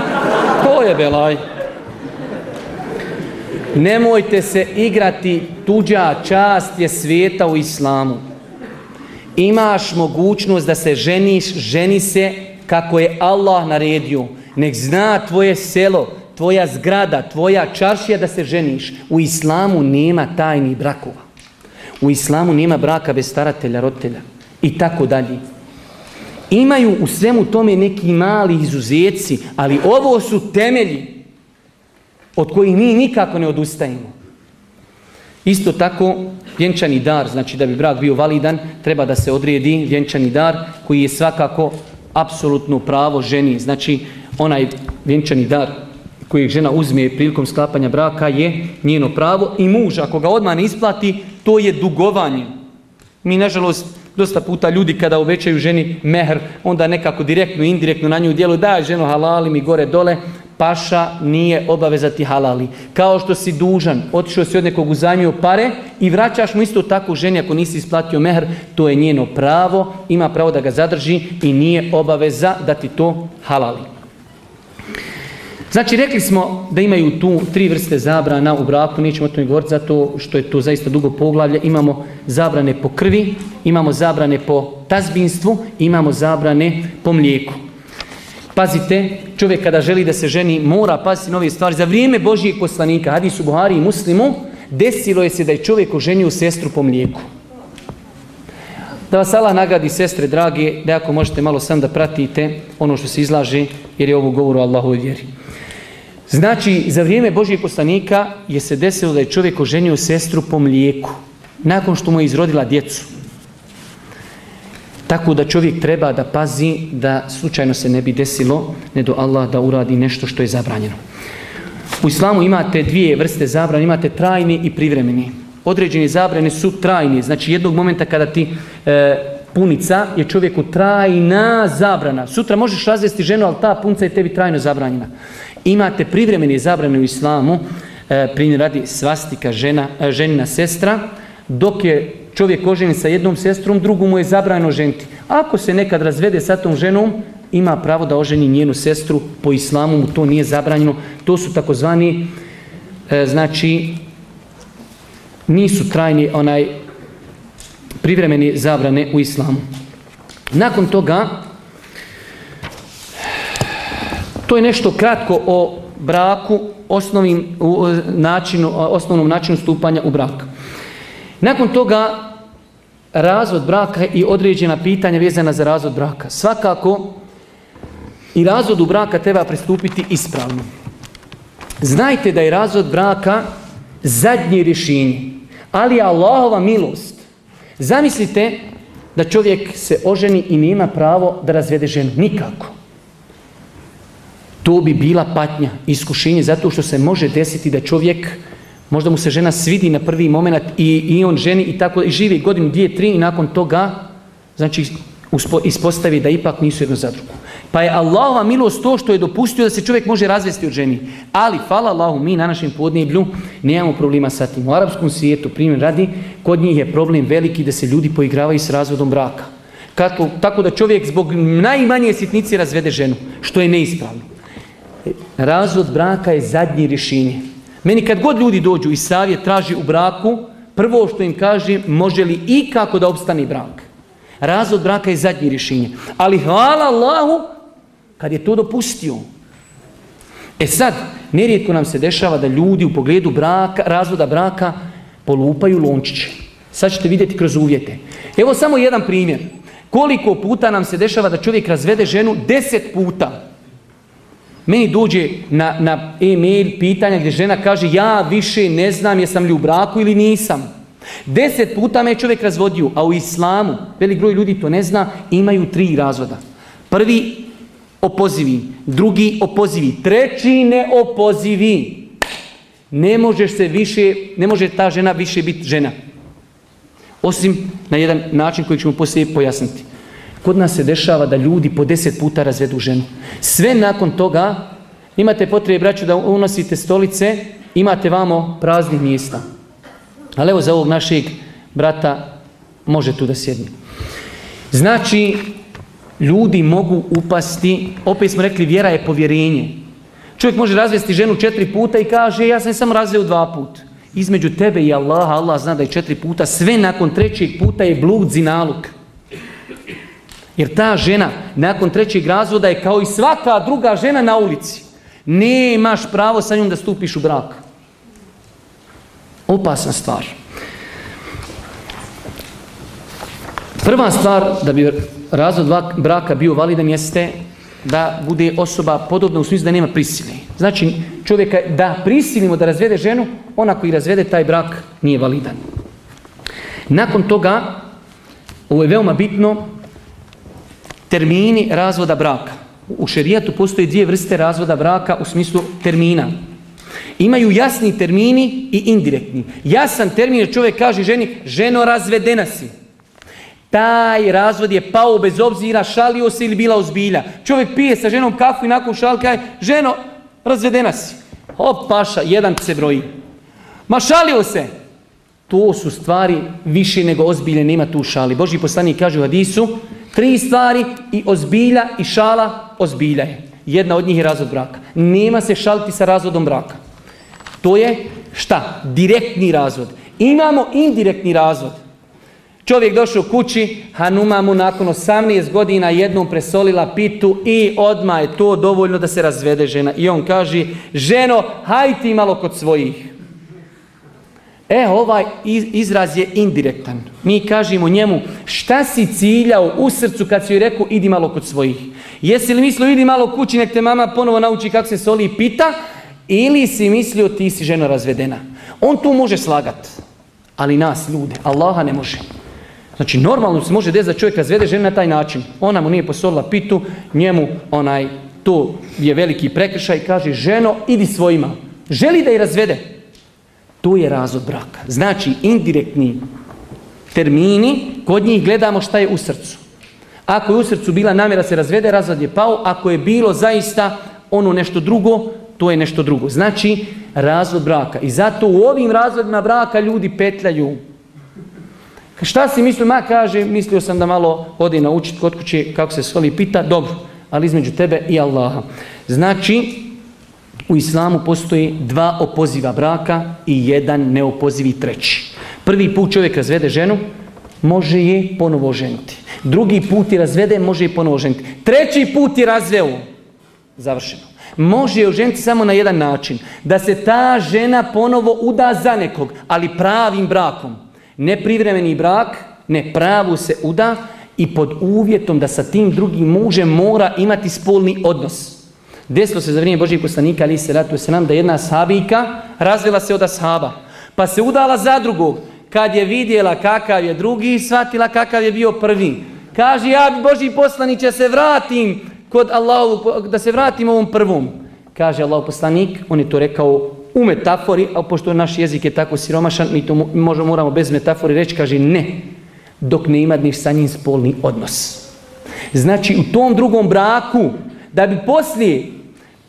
[SPEAKER 2] to je belaj. Nemojte se igrati, tuđa čast je svijeta u islamu. Imaš mogućnost da se ženiš, ženi se kako je Allah naredio. Nek zna tvoje selo, tvoja zgrada, tvoja čaršija da se ženiš. U islamu nema tajnih brakova. U islamu nema braka bez staratelja, roditelja i tako dalje. Imaju u svemu tome neki mali izuzeci, ali ovo su temelji od kojih mi nikako ne odustajemo. Isto tako, vjenčani dar, znači da bi brak bio validan, treba da se odredi vjenčani dar koji je svakako apsolutno pravo ženi. Znači, onaj vjenčani dar kojeg žena uzme prilikom sklapanja braka je njeno pravo i muž, ako ga odmah ne isplati, to je dugovanje. Mi, nažalost, dosta puta ljudi kada uvećaju ženi mehr, onda nekako direktno, indirektno na nju djeluju, daj ženo halali mi gore dole, paša nije obaveza ti halali. Kao što si dužan, otišao si od nekog uzajmio pare i vraćaš mu isto tako ženi ako nisi isplatio mehr, to je njeno pravo, ima pravo da ga zadrži i nije obaveza da ti to halali. Znači, rekli smo da imaju tu tri vrste zabrana u braku, nećemo o tome govoriti zato što je to zaista dugo poglavlje. Imamo zabrane po krvi, imamo zabrane po tazbinstvu, imamo zabrane po mlijeku. Pazite, čovjek kada želi da se ženi mora paziti nove stvari. Za vrijeme Božijeg poslanika, Hadis u Buhari i Muslimu, desilo je se da je čovjek oženio sestru po mlijeku. Da vas Allah nagradi, sestre drage, da ako možete malo sam da pratite ono što se izlaže, jer je ovo govor o Allahovoj vjeri. Znači, za vrijeme Božijeg poslanika je se desilo da je čovjek oženio sestru po mlijeku, nakon što mu je izrodila djecu. Tako da čovjek treba da pazi da slučajno se ne bi desilo, ne do Allah da uradi nešto što je zabranjeno. U islamu imate dvije vrste zabrane, imate trajni i privremeni. Određene zabrane su trajni, znači jednog momenta kada ti e, punica je čovjeku trajna zabrana. Sutra možeš razvesti ženu, ali ta punica je tebi trajno zabranjena. Imate privremene zabrane u islamu, e, primjer radi svastika žena, e, ženina sestra, dok je čovjek oženi sa jednom sestrom, drugu mu je zabranjeno ženiti. Ako se nekad razvede sa tom ženom, ima pravo da oženi njenu sestru, po islamu mu to nije zabranjeno. To su takozvani, e, znači, nisu trajni onaj privremeni zabrane u islamu. Nakon toga, to je nešto kratko o braku, osnovnim, načinu, osnovnom načinu stupanja u brak. Nakon toga razvod braka i određena pitanja vezana za razvod braka. Svakako i razvodu braka treba pristupiti ispravno. Znajte da je razvod braka zadnje rješenje, ali je Allahova milost. Zamislite da čovjek se oženi i nema pravo da razvede ženu. Nikako. To bi bila patnja, iskušenje, zato što se može desiti da čovjek Možda mu se žena svidi na prvi moment i, i on ženi i tako i živi godinu, dvije, tri i nakon toga znači uspo, ispostavi da ipak nisu jedno za drugo. Pa je Allahova milost to što je dopustio da se čovjek može razvesti od ženi. Ali, hvala Allahu, mi na našem podneblju nemamo problema sa tim. U arapskom svijetu, primjer radi, kod njih je problem veliki da se ljudi poigravaju s razvodom braka. Kako, tako da čovjek zbog najmanje sitnice razvede ženu, što je neispravno. Razvod braka je zadnje rješenje. Meni kad god ljudi dođu i savjet traži u braku, prvo što im kaže, može li i kako da obstane brak. Razvod braka je zadnje rješenje. Ali hvala Allahu kad je to dopustio. E sad, nerijetko nam se dešava da ljudi u pogledu braka, razvoda braka polupaju lončiće. Sad ćete vidjeti kroz uvjete. Evo samo jedan primjer. Koliko puta nam se dešava da čovjek razvede ženu deset puta. Meni dođe na, na e-mail pitanja gdje žena kaže ja više ne znam jesam li u braku ili nisam. Deset puta me čovjek razvodio, a u islamu, velik broj ljudi to ne zna, imaju tri razvoda. Prvi opozivi, drugi opozivi, treći ne opozivi. Ne možeš se više, ne može ta žena više biti žena. Osim na jedan način koji ćemo poslije pojasniti. Kod nas se dešava da ljudi po deset puta razvedu ženu. Sve nakon toga imate potrebe, braću, da unosite stolice, imate vamo praznih mjesta. Ali evo za ovog našeg brata može tu da sjedne. Znači, ljudi mogu upasti, opet smo rekli vjera je povjerenje. Čovjek može razvesti ženu četiri puta i kaže ja sam samo razveo dva puta. Između tebe i Allaha, Allah zna da je četiri puta, sve nakon trećeg puta je blud zinaluk. Jer ta žena nakon trećeg razvoda je kao i svaka druga žena na ulici. Nemaš pravo sa njom da stupiš u brak. Opasna stvar. Prva stvar da bi razvod braka bio validan jeste da bude osoba podobna u smislu da nema prisile. Znači čovjeka da prisilimo da razvede ženu, ona koji razvede taj brak nije validan. Nakon toga, ovo je veoma bitno, termini razvoda braka. U šerijatu postoji dvije vrste razvoda braka u smislu termina. Imaju jasni termini i indirektni. Jasan termin je čovjek kaže ženi, ženo razvedena si. Taj razvod je pao bez obzira šalio se ili bila ozbilja. Čovjek pije sa ženom kafu i nakon šalka je, ženo, razvedena si. Hop, paša, jedan se broji. Ma šalio se. To su stvari više nego ozbiljne, nema tu šali. Boži poslanik kaže u hadisu, tri stvari i ozbilja i šala ozbilja je. Jedna od njih je razvod braka. Nema se šaliti sa razvodom braka. To je šta? Direktni razvod. Imamo indirektni razvod. Čovjek došao kući, Hanuma mu nakon 18 godina jednom presolila pitu i odmah je to dovoljno da se razvede žena. I on kaže, ženo, hajti malo kod svojih. E, ovaj izraz je indirektan. Mi kažemo njemu, šta si ciljao u srcu kad si joj rekao, idi malo kod svojih. Jesi li mislio, idi malo kući, nek te mama ponovo nauči kako se soli i pita, ili si mislio, ti si žena razvedena. On tu može slagat, ali nas, ljude, Allaha ne može. Znači, normalno se može desiti da čovjek razvede ženu na taj način. Ona mu nije posolila pitu, njemu onaj, to je veliki prekršaj, kaže, ženo, idi svojima. Želi da je razvede. To je razvod braka. Znači, indirektni termini, kod njih gledamo šta je u srcu. Ako je u srcu bila namjera se razvede, razvod je pao. Ako je bilo zaista ono nešto drugo, to je nešto drugo. Znači, razvod braka. I zato u ovim razvodima braka ljudi petljaju Šta si mislio? Ma kaže, mislio sam da malo odi naučiti kod kuće kako se soli pita. Dobro, ali između tebe i Allaha. Znači, u islamu postoji dva opoziva braka i jedan neopozivi treći. Prvi put čovjek razvede ženu, može je ponovo ženiti. Drugi put je razvede, može je ponovo ženiti. Treći put je razveo. Završeno. Može je oženiti samo na jedan način. Da se ta žena ponovo uda za nekog, ali pravim brakom. Ne privremeni brak, ne pravu se uda i pod uvjetom da sa tim drugim mužem mora imati spolni odnos. Desilo se za vrijeme Božih poslanika, ali se ratuje se nam, da jedna sahabika razvila se od ashaba. Pa se udala za drugog. Kad je vidjela kakav je drugi, shvatila kakav je bio prvi. Kaže, ja bi Boži poslaniće se vratim kod Allahu, da se vratim ovom prvom. Kaže Allah poslanik, on je to rekao u metafori, a pošto naš jezik je tako siromašan, mi to možemo, moramo bez metafori reći, kaže ne, dok ne ima sa njim spolni odnos. Znači u tom drugom braku, da bi poslije,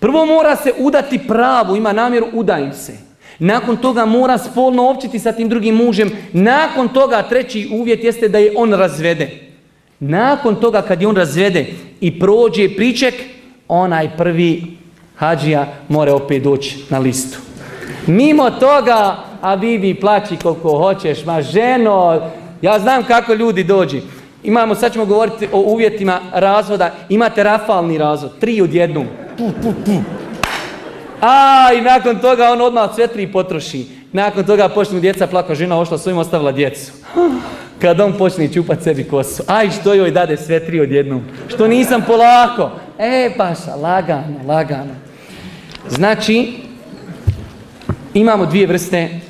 [SPEAKER 2] prvo mora se udati pravu, ima namjeru udajim se. Nakon toga mora spolno općiti sa tim drugim mužem. Nakon toga treći uvjet jeste da je on razvede. Nakon toga kad je on razvede i prođe priček, onaj prvi hađija mora opet doći na listu. Mimo toga, a Bibi plaći koliko hoćeš, ma ženo, ja znam kako ljudi dođi. Imamo, sad ćemo govoriti o uvjetima razvoda. Imate rafalni razvod, tri od jednom. A, i nakon toga on odmah sve tri potroši. Nakon toga počne djeca plaka, žena ošla svojim ostavila djecu. Kad on počne čupat sebi kosu. Aj, što joj dade sve tri odjednom. Što nisam polako. E, paša, lagano, lagano. Znači, imamo dvije vrste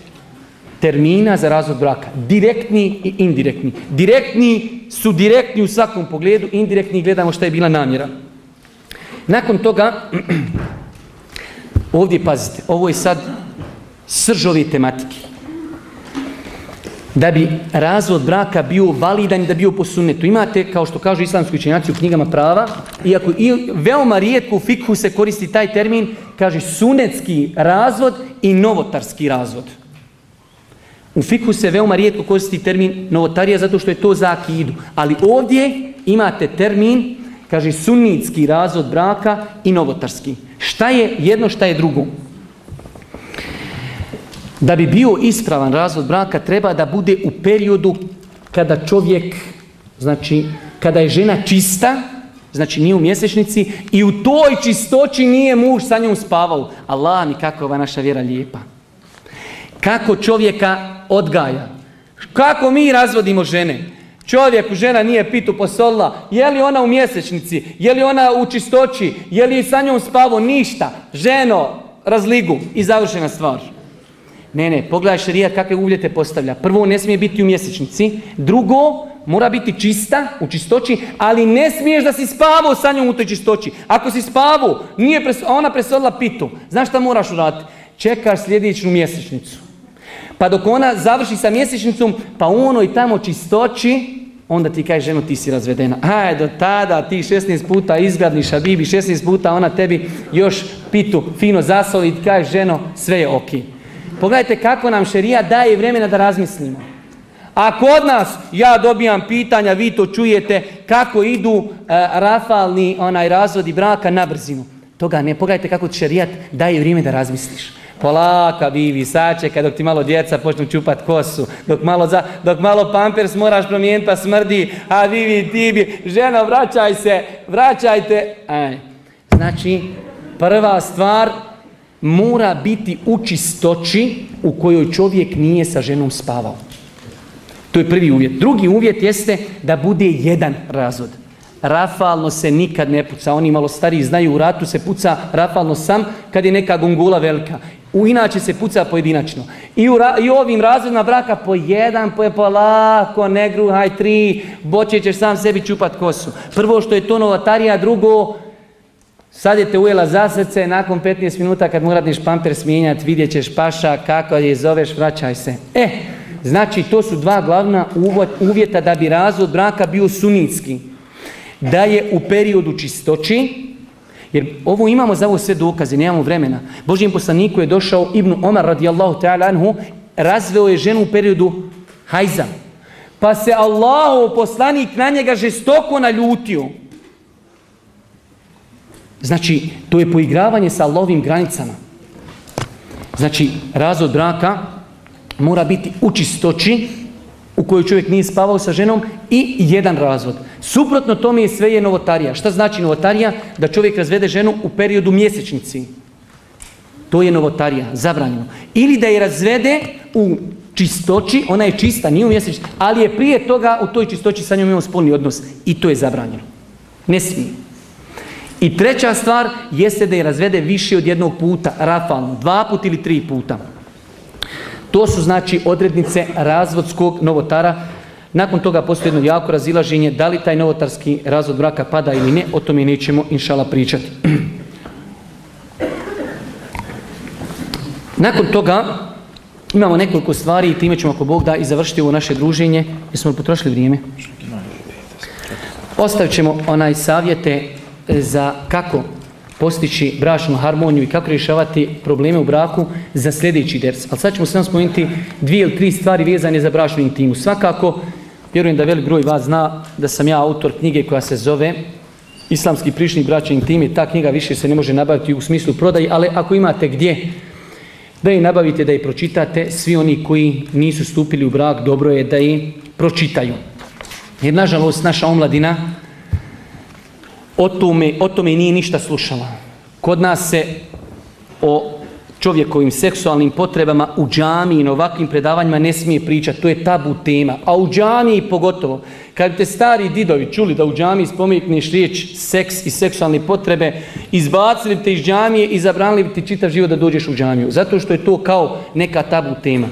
[SPEAKER 2] termina za razvod braka. Direktni i indirektni. Direktni su direktni u svakom pogledu, indirektni gledamo šta je bila namjera. Nakon toga, ovdje pazite, ovo je sad srž ove tematike. Da bi razvod braka bio validan i da bio po sunnetu. Imate, kao što kažu islamski učenjaci u knjigama prava, iako i veoma rijetko u fikhu se koristi taj termin, kaže sunetski razvod i novotarski razvod. U fikhu se veoma rijetko koristi termin novotarija zato što je to za akidu. Ali ovdje imate termin, kaže sunnitski razvod braka i novotarski. Šta je jedno, šta je drugo? Da bi bio ispravan razvod braka treba da bude u periodu kada čovjek, znači kada je žena čista, znači nije u mjesečnici i u toj čistoći nije muž sa njom spavao. Allah mi kako ova naša vjera lijepa. Kako čovjeka odgaja. Kako mi razvodimo žene? Čovjeku žena nije pitu posolila, je li ona u mjesečnici, je li ona u čistoći, je li sa njom spavo, ništa. Ženo, razligu i završena stvar. Ne, ne, pogledaj šarija kakve uvjete postavlja. Prvo, ne smije biti u mjesečnici. Drugo, mora biti čista, u čistoći, ali ne smiješ da si spavao sa njom u toj čistoći. Ako si spavao, nije pres, ona presolila pitu, znaš šta moraš uraditi? Čekaš sljedeću mjesečnicu. Pa dok ona završi sa mjesečnicom, pa u onoj tamo čistoći, onda ti kaže ženo ti si razvedena. Aj, do tada ti 16 puta izgradniš a bibi, 16 puta ona tebi još pitu fino zasoli i kaže ženo sve je ok. Pogledajte kako nam šerija daje vremena da razmislimo. A kod nas ja dobijam pitanja, vi to čujete, kako idu uh, rafalni onaj razvodi braka na brzinu. Toga ne, pogledajte kako šerijat daje vrijeme da razmisliš. Polaka, Vivi, sačeka dok ti malo djeca počnu čupat kosu, dok malo, za, dok malo pampers moraš promijeniti pa smrdi, a Vivi, ti bi, ženo, vraćaj se, vraćajte. Aj. Znači, prva stvar mora biti u čistoći u kojoj čovjek nije sa ženom spavao. To je prvi uvjet. Drugi uvjet jeste da bude jedan razvod. Rafalno se nikad ne puca. Oni malo stariji znaju u ratu se puca rafalno sam kad je neka gungula velika. U inače se puca pojedinačno. I u, i ovim razvodima braka po jedan, po je polako, ne gruhaj, tri, boće ćeš sam sebi čupat kosu. Prvo što je to novatarija, drugo, sad je te ujela za srce, nakon 15 minuta kad moratiš pamper smijenjat, vidjet ćeš paša, kako je zoveš, vraćaj se. E, znači to su dva glavna uvjeta da bi razvod braka bio sunitski. Da je u periodu čistoći, Jer ovo imamo za ovo sve dokaze, nemamo vremena. Božijem poslaniku je došao Ibnu Omar radijallahu ta'ala anhu, razveo je ženu u periodu hajza. Pa se Allahu poslanik na njega žestoko naljutio. Znači, to je poigravanje sa Allahovim granicama. Znači, razvod braka mora biti u čistoći, u kojoj čovjek nije spavao sa ženom i jedan razvod. Suprotno tome je sve je novotarija. Šta znači novotarija? Da čovjek razvede ženu u periodu mjesečnici. To je novotarija, zabranjeno. Ili da je razvede u čistoći, ona je čista, nije u mjesečnici, ali je prije toga u toj čistoći sa njom imao spolni odnos. I to je zabranjeno. Ne smije. I treća stvar jeste da je razvede više od jednog puta, rafalno, dva put ili tri puta. To su znači odrednice razvodskog novotara. Nakon toga postoji jedno jako razilaženje da li taj novotarski razvod braka pada ili ne, o tome nećemo inšala pričati. Nakon toga imamo nekoliko stvari i time ćemo ako Bog da i završiti ovo naše druženje. Jesmo li potrošili vrijeme? Ostavit ćemo onaj savjete za kako postići bračnu harmoniju i kako rješavati probleme u braku za sljedeći ders. Ali sad ćemo samo spomenuti dvije ili tri stvari vezane za bračnu intimu. Svakako, vjerujem da velik broj vas zna da sam ja autor knjige koja se zove Islamski prišni bračni intimi. Ta knjiga više se ne može nabaviti u smislu prodaji, ali ako imate gdje da je nabavite, da je pročitate, svi oni koji nisu stupili u brak, dobro je da je pročitaju. Jer, nažalost, naša omladina o tome, nije ništa slušala. Kod nas se o čovjekovim seksualnim potrebama u džami i na ovakvim predavanjima ne smije pričati. To je tabu tema. A u džami pogotovo. Kad te stari didovi čuli da u džami spomeneš riječ seks i seksualne potrebe, izbacili te iz džamije i zabranili ti čitav život da dođeš u džamiju. Zato što je to kao neka tabu tema.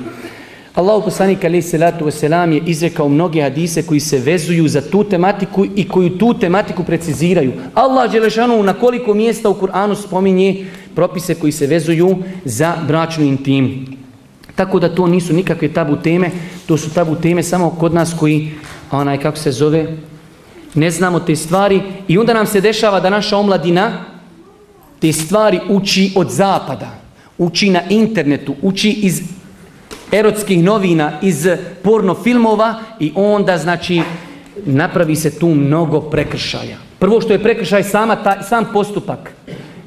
[SPEAKER 2] Allah poslanik alaih salatu wasalam je izrekao mnoge hadise koji se vezuju za tu tematiku i koju tu tematiku preciziraju. Allah Đelešanu na koliko mjesta u Kur'anu spominje propise koji se vezuju za bračnu intimu. Tako da to nisu nikakve tabu teme, to su tabu teme samo kod nas koji, onaj kako se zove, ne znamo te stvari i onda nam se dešava da naša omladina te stvari uči od zapada, uči na internetu, uči iz erotskih novina, iz porno filmova i onda znači napravi se tu mnogo prekršaja. Prvo što je prekršaj sama taj, sam postupak.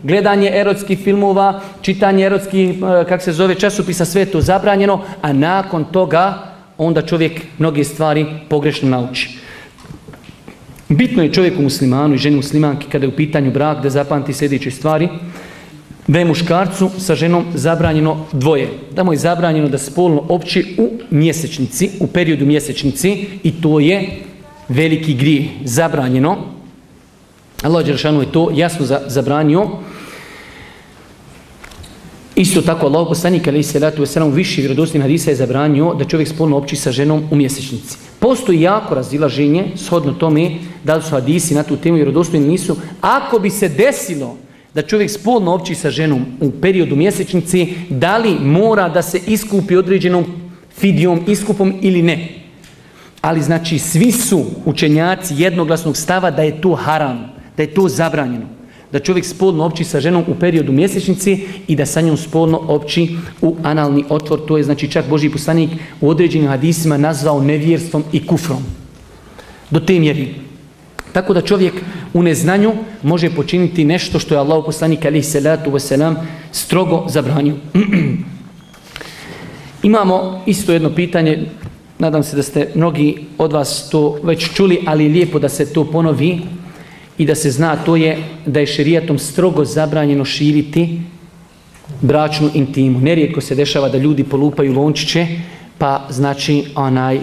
[SPEAKER 2] Gledanje erotskih filmova, čitanje erotskih, e, kak se zove, časopisa, sve to zabranjeno, a nakon toga onda čovjek mnoge stvari pogrešno nauči. Bitno je čovjeku muslimanu i ženi muslimanki kada je u pitanju brak da zapamti sljedeće stvari da je muškarcu sa ženom zabranjeno dvoje. Da mu je zabranjeno da spolno opći u mjesečnici, u periodu mjesečnici i to je veliki grije. Zabranjeno. Allah Đeršanu je to jasno zabranio. Isto tako Allah poslanik alaih salatu wasalam viši vjerodostojnim hadisa je zabranio da čovjek spolno opći sa ženom u mjesečnici. Postoji jako razilaženje shodno tome da li su hadisi na tu temu vjerodostojni nisu. Ako bi se desilo da čovjek spolno opći sa ženom u periodu mjesečnici, da li mora da se iskupi određenom fidijom, iskupom ili ne. Ali znači svi su učenjaci jednoglasnog stava da je to haram, da je to zabranjeno. Da čovjek spolno opći sa ženom u periodu mjesečnici i da sa njom spolno opći u analni otvor. To je znači čak Boži poslanik u određenim hadisima nazvao nevjerstvom i kufrom. Do te mjeri. Tako da čovjek u neznanju može počiniti nešto što je Allah poslanik alaihi salatu wasalam strogo zabranio. Imamo isto jedno pitanje, nadam se da ste mnogi od vas to već čuli, ali je lijepo da se to ponovi i da se zna, to je da je šerijatom strogo zabranjeno širiti bračnu intimu. Nerijetko se dešava da ljudi polupaju lončiće, pa znači onaj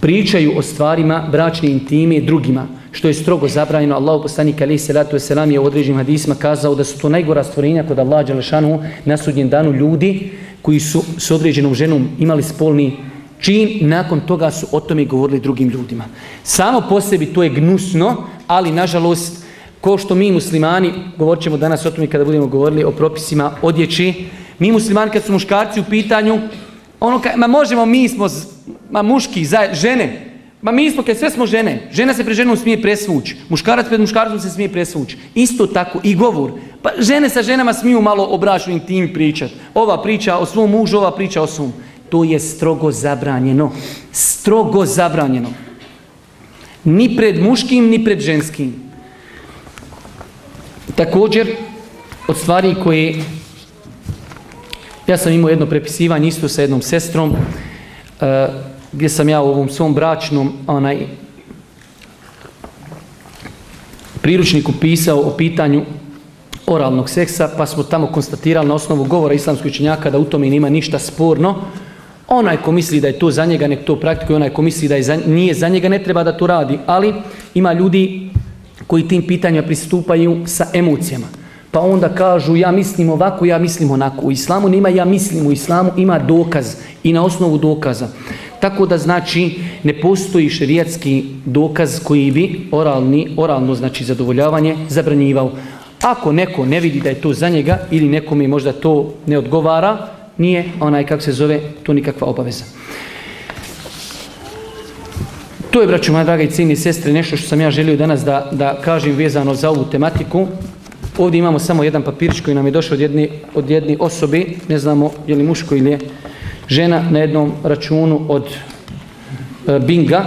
[SPEAKER 2] pričaju o stvarima bračne intime drugima što je strogo zabranjeno. Allah poslanik alaihi salatu wasalam je u određenim hadisma kazao da su to najgora stvorenja kod Allah Đalešanu na sudnjem danu ljudi koji su s određenom ženom imali spolni čin, nakon toga su o tome govorili drugim ljudima. Samo po sebi to je gnusno, ali nažalost, ko što mi muslimani, govorit ćemo danas o tome kada budemo govorili o propisima odjeći, mi muslimani kad su muškarci u pitanju, ono ka, ma možemo, mi smo, ma muški, za, žene, Ma mi smo, kad sve smo žene, žena se pred ženom smije presvući, muškarac pred muškarcom se smije presvući. Isto tako i govor. Pa žene sa ženama smiju malo o bračnoj intimi pričati. Ova priča o svom mužu, ova priča o svom. To je strogo zabranjeno. Strogo zabranjeno. Ni pred muškim, ni pred ženskim. Također, od stvari koje... Ja sam imao jedno prepisivanje isto sa jednom sestrom. Uh, gdje sam ja u ovom svom bračnom onaj priručniku pisao o pitanju oralnog seksa, pa smo tamo konstatirali na osnovu govora islamskog učenjaka da u tome nema ništa sporno. Onaj ko misli da je to za njega, nek to praktikuje, onaj ko misli da je za, nije za njega, ne treba da to radi. Ali ima ljudi koji tim pitanjima pristupaju sa emocijama. Pa onda kažu ja mislim ovako, ja mislim onako. U islamu nema ja mislim u islamu, ima dokaz i na osnovu dokaza. Tako da znači ne postoji šerijatski dokaz koji bi oralni, oralno znači zadovoljavanje zabranjivao. Ako neko ne vidi da je to za njega ili nekome možda to ne odgovara, nije onaj kako se zove to nikakva obaveza. To je, braću moja draga i cijeni sestre, nešto što sam ja želio danas da, da kažem vezano za ovu tematiku. Ovdje imamo samo jedan papirić koji nam je došao od jedne, od jedne osobe, ne znamo je li muško ili je žena na jednom računu od e, Binga.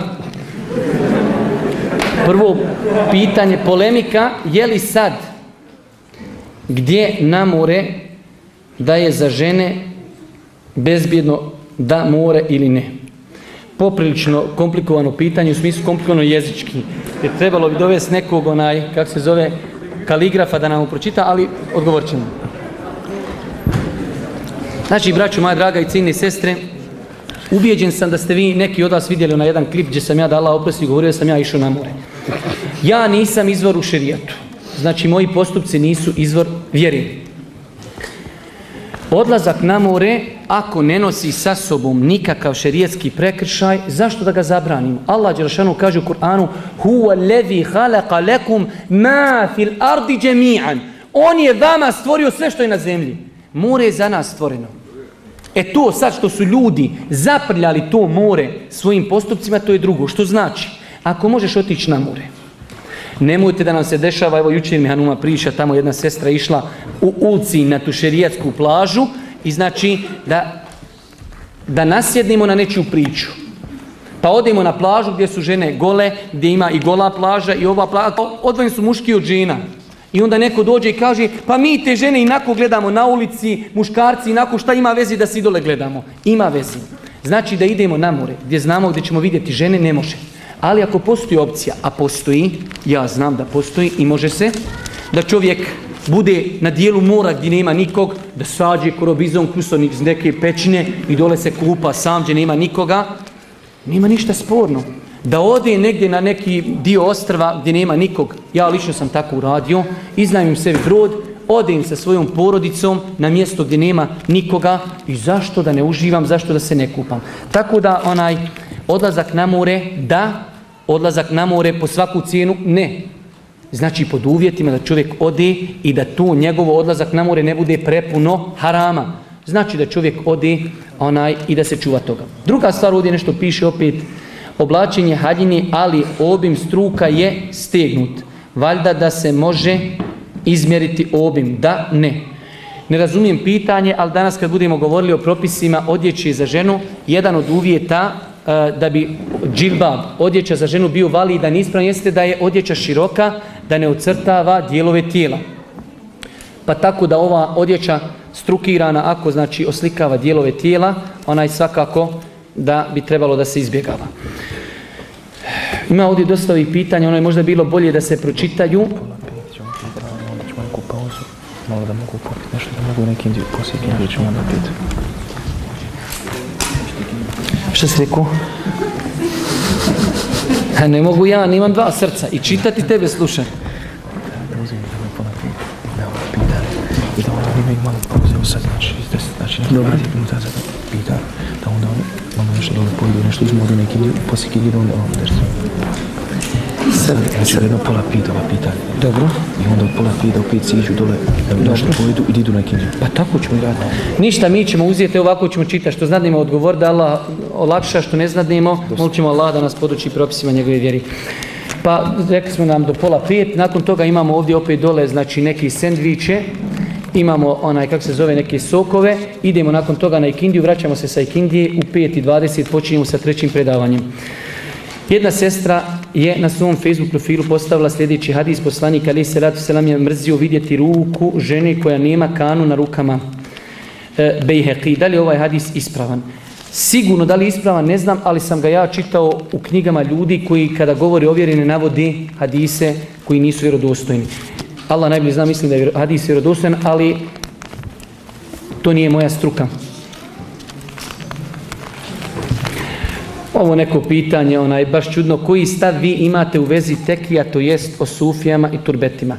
[SPEAKER 2] Prvo pitanje, polemika, je li sad gdje na more da je za žene bezbjedno da more ili ne? Poprilično komplikovano pitanje, u smislu komplikovano jezički. Jer trebalo bi dovesti nekog onaj, kako se zove, kaligrafa da nam pročita, ali odgovorit ćemo. Znači, braću moja draga i cijene sestre, ubijeđen sam da ste vi neki od vas vidjeli na jedan klip gdje sam ja dala oprosti i govorio da sam ja išao na more. Ja nisam izvor u šerijatu. Znači, moji postupci nisu izvor vjeri. Odlazak na more, ako ne nosi sa sobom nikakav šerijetski prekršaj, zašto da ga zabranimo? Allah Đerašanu kaže u Kur'anu Huwa levi lekum ma fil ardi džemi'an. On je vama stvorio sve što je na zemlji. More je za nas stvoreno. E to sad što su ljudi zaprljali to more svojim postupcima, to je drugo. Što znači? Ako možeš otići na more, Nemojte da nam se dešava, evo jučer mi Hanuma priča, tamo jedna sestra išla u Ulci na tu šerijatsku plažu i znači da, da nasjednimo na nečiju priču. Pa odemo na plažu gdje su žene gole, gdje ima i gola plaža i ova plaža, odvojeni su muški od žena. I onda neko dođe i kaže, pa mi te žene inako gledamo na ulici, muškarci inako, šta ima vezi da se idole gledamo? Ima vezi. Znači da idemo na more, gdje znamo gdje ćemo vidjeti žene, ne može. Ali ako postoji opcija, a postoji, ja znam da postoji i može se, da čovjek bude na dijelu mora gdje nema nikog, da sađe korobizom kuson iz neke pećine i dole se kupa sam gdje nema nikoga, nema ništa sporno. Da ode negdje na neki dio ostrva gdje nema nikog, ja lično sam tako uradio, iznajmim sebi brod, odem sa svojom porodicom na mjesto gdje nema nikoga i zašto da ne uživam, zašto da se ne kupam. Tako da onaj odlazak na more, da, odlazak na more po svaku cijenu, ne. Znači pod uvjetima da čovjek ode i da tu njegovo odlazak na more ne bude prepuno harama. Znači da čovjek ode onaj i da se čuva toga. Druga stvar ovdje nešto piše opet, oblačenje haljine, ali obim struka je stegnut. Valjda da se može izmjeriti obim, da, ne. Ne razumijem pitanje, ali danas kad budemo govorili o propisima odjeći za ženu, jedan od uvjeta da bi džilbab, odjeća za ženu bio validan ispravan, jeste da je odjeća široka, da ne ocrtava dijelove tijela. Pa tako da ova odjeća strukirana, ako znači oslikava dijelove tijela, onaj svakako da bi trebalo da se izbjegava. Ima ovdje dosta ovih pitanja, ono je možda bilo bolje da se pročitaju. Malo da mogu popiti nešto, da mogu nekim poslije ćemo napiti. Šta si rekao? Ne mogu ja, nemam dva srca. I čitati tebe slušaj.
[SPEAKER 3] Dobro. pita, da onda ono nešto dole pojedu, nešto uzmu od neki, poslije kje ide onda nešto. Sad, znači, jedno pola pita ova pitanje.
[SPEAKER 2] Dobro.
[SPEAKER 3] I onda od pola pita opet siđu dole, da bi nešto pojedu i idu na.
[SPEAKER 2] Pa tako ćemo raditi. Ništa, mi ćemo uzeti, ovako ćemo čitati, što znadnemo odgovor, da Allah olakša, što ne znadnemo, molit ćemo Allah da nas poduči propisima njegove vjeri. Pa rekli smo nam do pola pet, nakon toga imamo ovdje opet dole znači neki sendviče, imamo onaj kako se zove neke sokove, idemo nakon toga na ikindiju, vraćamo se sa ikindije, u 5.20 počinjemo sa trećim predavanjem. Jedna sestra je na svom Facebook profilu postavila sljedeći hadis poslanika ali se ratu selam je mrzio vidjeti ruku žene koja nema kanu na rukama e, Bejheqi. Da li je ovaj hadis ispravan? Sigurno da li ispravan ne znam, ali sam ga ja čitao u knjigama ljudi koji kada govori ne navodi hadise koji nisu vjerodostojni. Allah najbolje zna, mislim da je hadis vjerodostojan, ali to nije moja struka. Ovo neko pitanje, onaj, baš čudno, koji stav vi imate u vezi tekija, to jest o sufijama i turbetima?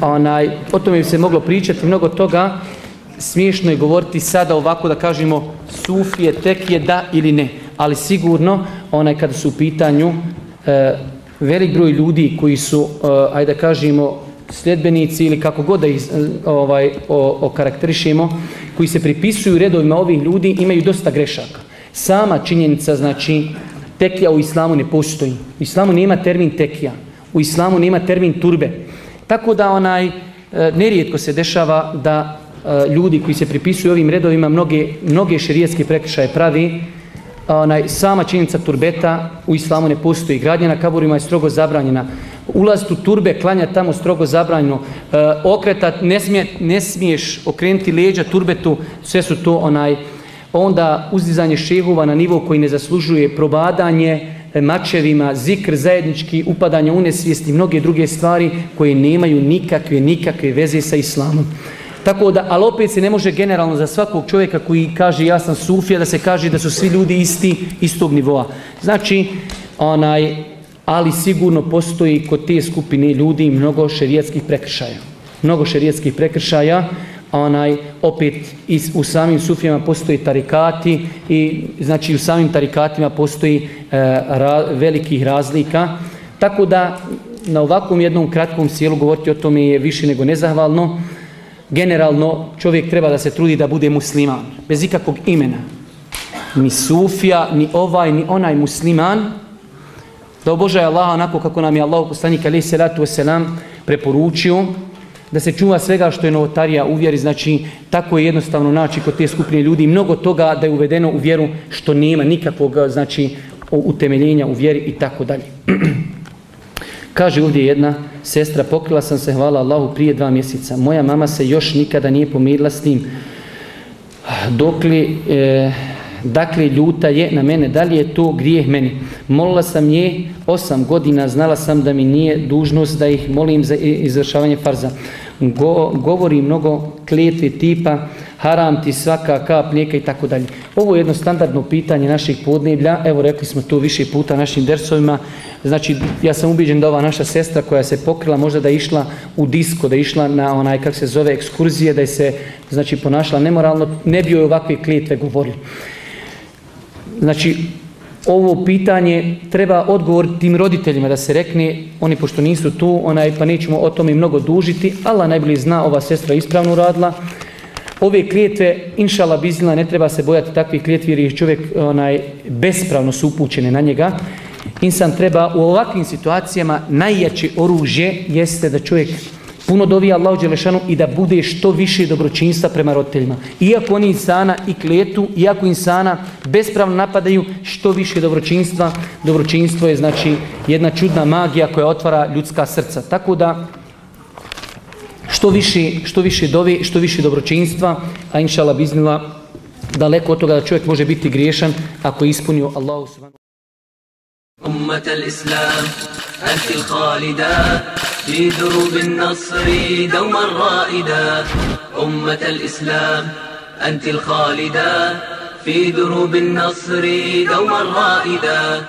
[SPEAKER 2] Onaj, o tome bi se moglo pričati mnogo toga, smiješno je govoriti sada ovako da kažemo sufije, tekije, da ili ne. Ali sigurno, onaj, kada su u pitanju e, velik broj ljudi koji su, e, ajde da kažemo, sljedbenici ili kako god da ih e, ovaj, okarakterišemo, koji se pripisuju redovima ovih ljudi, imaju dosta grešaka. Sama činjenica, znači, tekija u islamu ne postoji. U islamu nema termin tekija. U islamu nema termin turbe. Tako da onaj, e, nerijetko se dešava da ljudi koji se pripisuju ovim redovima mnoge, mnoge šerijetske prekršaje pravi, onaj, sama činjenica turbeta u islamu ne postoji. Gradnja na kaburima je strogo zabranjena. Ulaz u turbe, klanja tamo strogo zabranjeno. E, okretat, ne, smije, ne smiješ okrenuti leđa turbetu, sve su to onaj onda uzdizanje šehova na nivo koji ne zaslužuje probadanje e, mačevima, zikr zajednički, upadanje u nesvijest i mnoge druge stvari koje nemaju nikakve, nikakve veze sa islamom. Tako da, ali opet se ne može generalno za svakog čovjeka koji kaže ja sam sufija, da se kaže da su svi ljudi isti, istog nivoa. Znači, onaj, ali sigurno postoji kod te skupine ljudi mnogo šerijetskih prekršaja. Mnogo šerijetskih prekršaja, onaj opet is, u samim sufijama postoji tarikati i znači u samim tarikatima postoji e, ra, velikih razlika. Tako da na ovakvom jednom kratkom sjelu govoriti o tome je više nego nezahvalno. Generalno čovjek treba da se trudi da bude musliman, bez ikakvog imena. Ni sufija, ni ovaj, ni onaj musliman, da obožaje Allah onako kako nam je Allah poslanik alaih salatu wasalam preporučio, da se čuva svega što je novotarija u vjeri, znači tako je jednostavno naći kod te skupine ljudi mnogo toga da je uvedeno u vjeru što nema nikakvog znači utemeljenja u vjeri i tako dalje. Kaže ovdje jedna sestra, pokrila sam se, hvala Allahu, prije dva mjeseca. Moja mama se još nikada nije pomirila s tim. Dokli, e, dakle, ljuta je na mene, da li je to grijeh meni? Molila sam je osam godina, znala sam da mi nije dužnost da ih molim za izvršavanje farza. Go, govori mnogo kletve tipa, haram ti svaka kap mlijeka i tako dalje. Ovo je jedno standardno pitanje naših podneblja, evo rekli smo to više puta našim dersovima, znači ja sam ubiđen da ova naša sestra koja se pokrila možda da je išla u disko, da je išla na onaj, kak se zove, ekskurzije, da je se znači, ponašala nemoralno, ne bi joj ovakve kletve govorili. Znači, ovo pitanje treba odgovor tim roditeljima da se rekne, oni pošto nisu tu, onaj, pa nećemo o tome mnogo dužiti, Allah najbolje zna, ova sestra ispravno radila. Ove klijetve, inšala bizila, ne treba se bojati takvih klijetvi jer je čovjek onaj, bespravno su upućene na njega. Insan treba u ovakvim situacijama najjače oružje jeste da čovjek puno dovi Allahu Đelešanu i da bude što više dobročinstva prema roditeljima. Iako oni insana i kletu, iako insana bespravno napadaju, što više dobročinstva. Dobročinstvo je znači jedna čudna magija koja otvara ljudska srca. Tako da što više, što više dovi, što više dobročinstva, a inšala biznila daleko od toga da čovjek može biti griješan ako je ispunio Allahu subhanahu
[SPEAKER 1] أمة الإسلام أنت الخالدة في دروب النصر دوما رائدة أمة الإسلام أنت الخالدة في دروب النصر دوما رائدة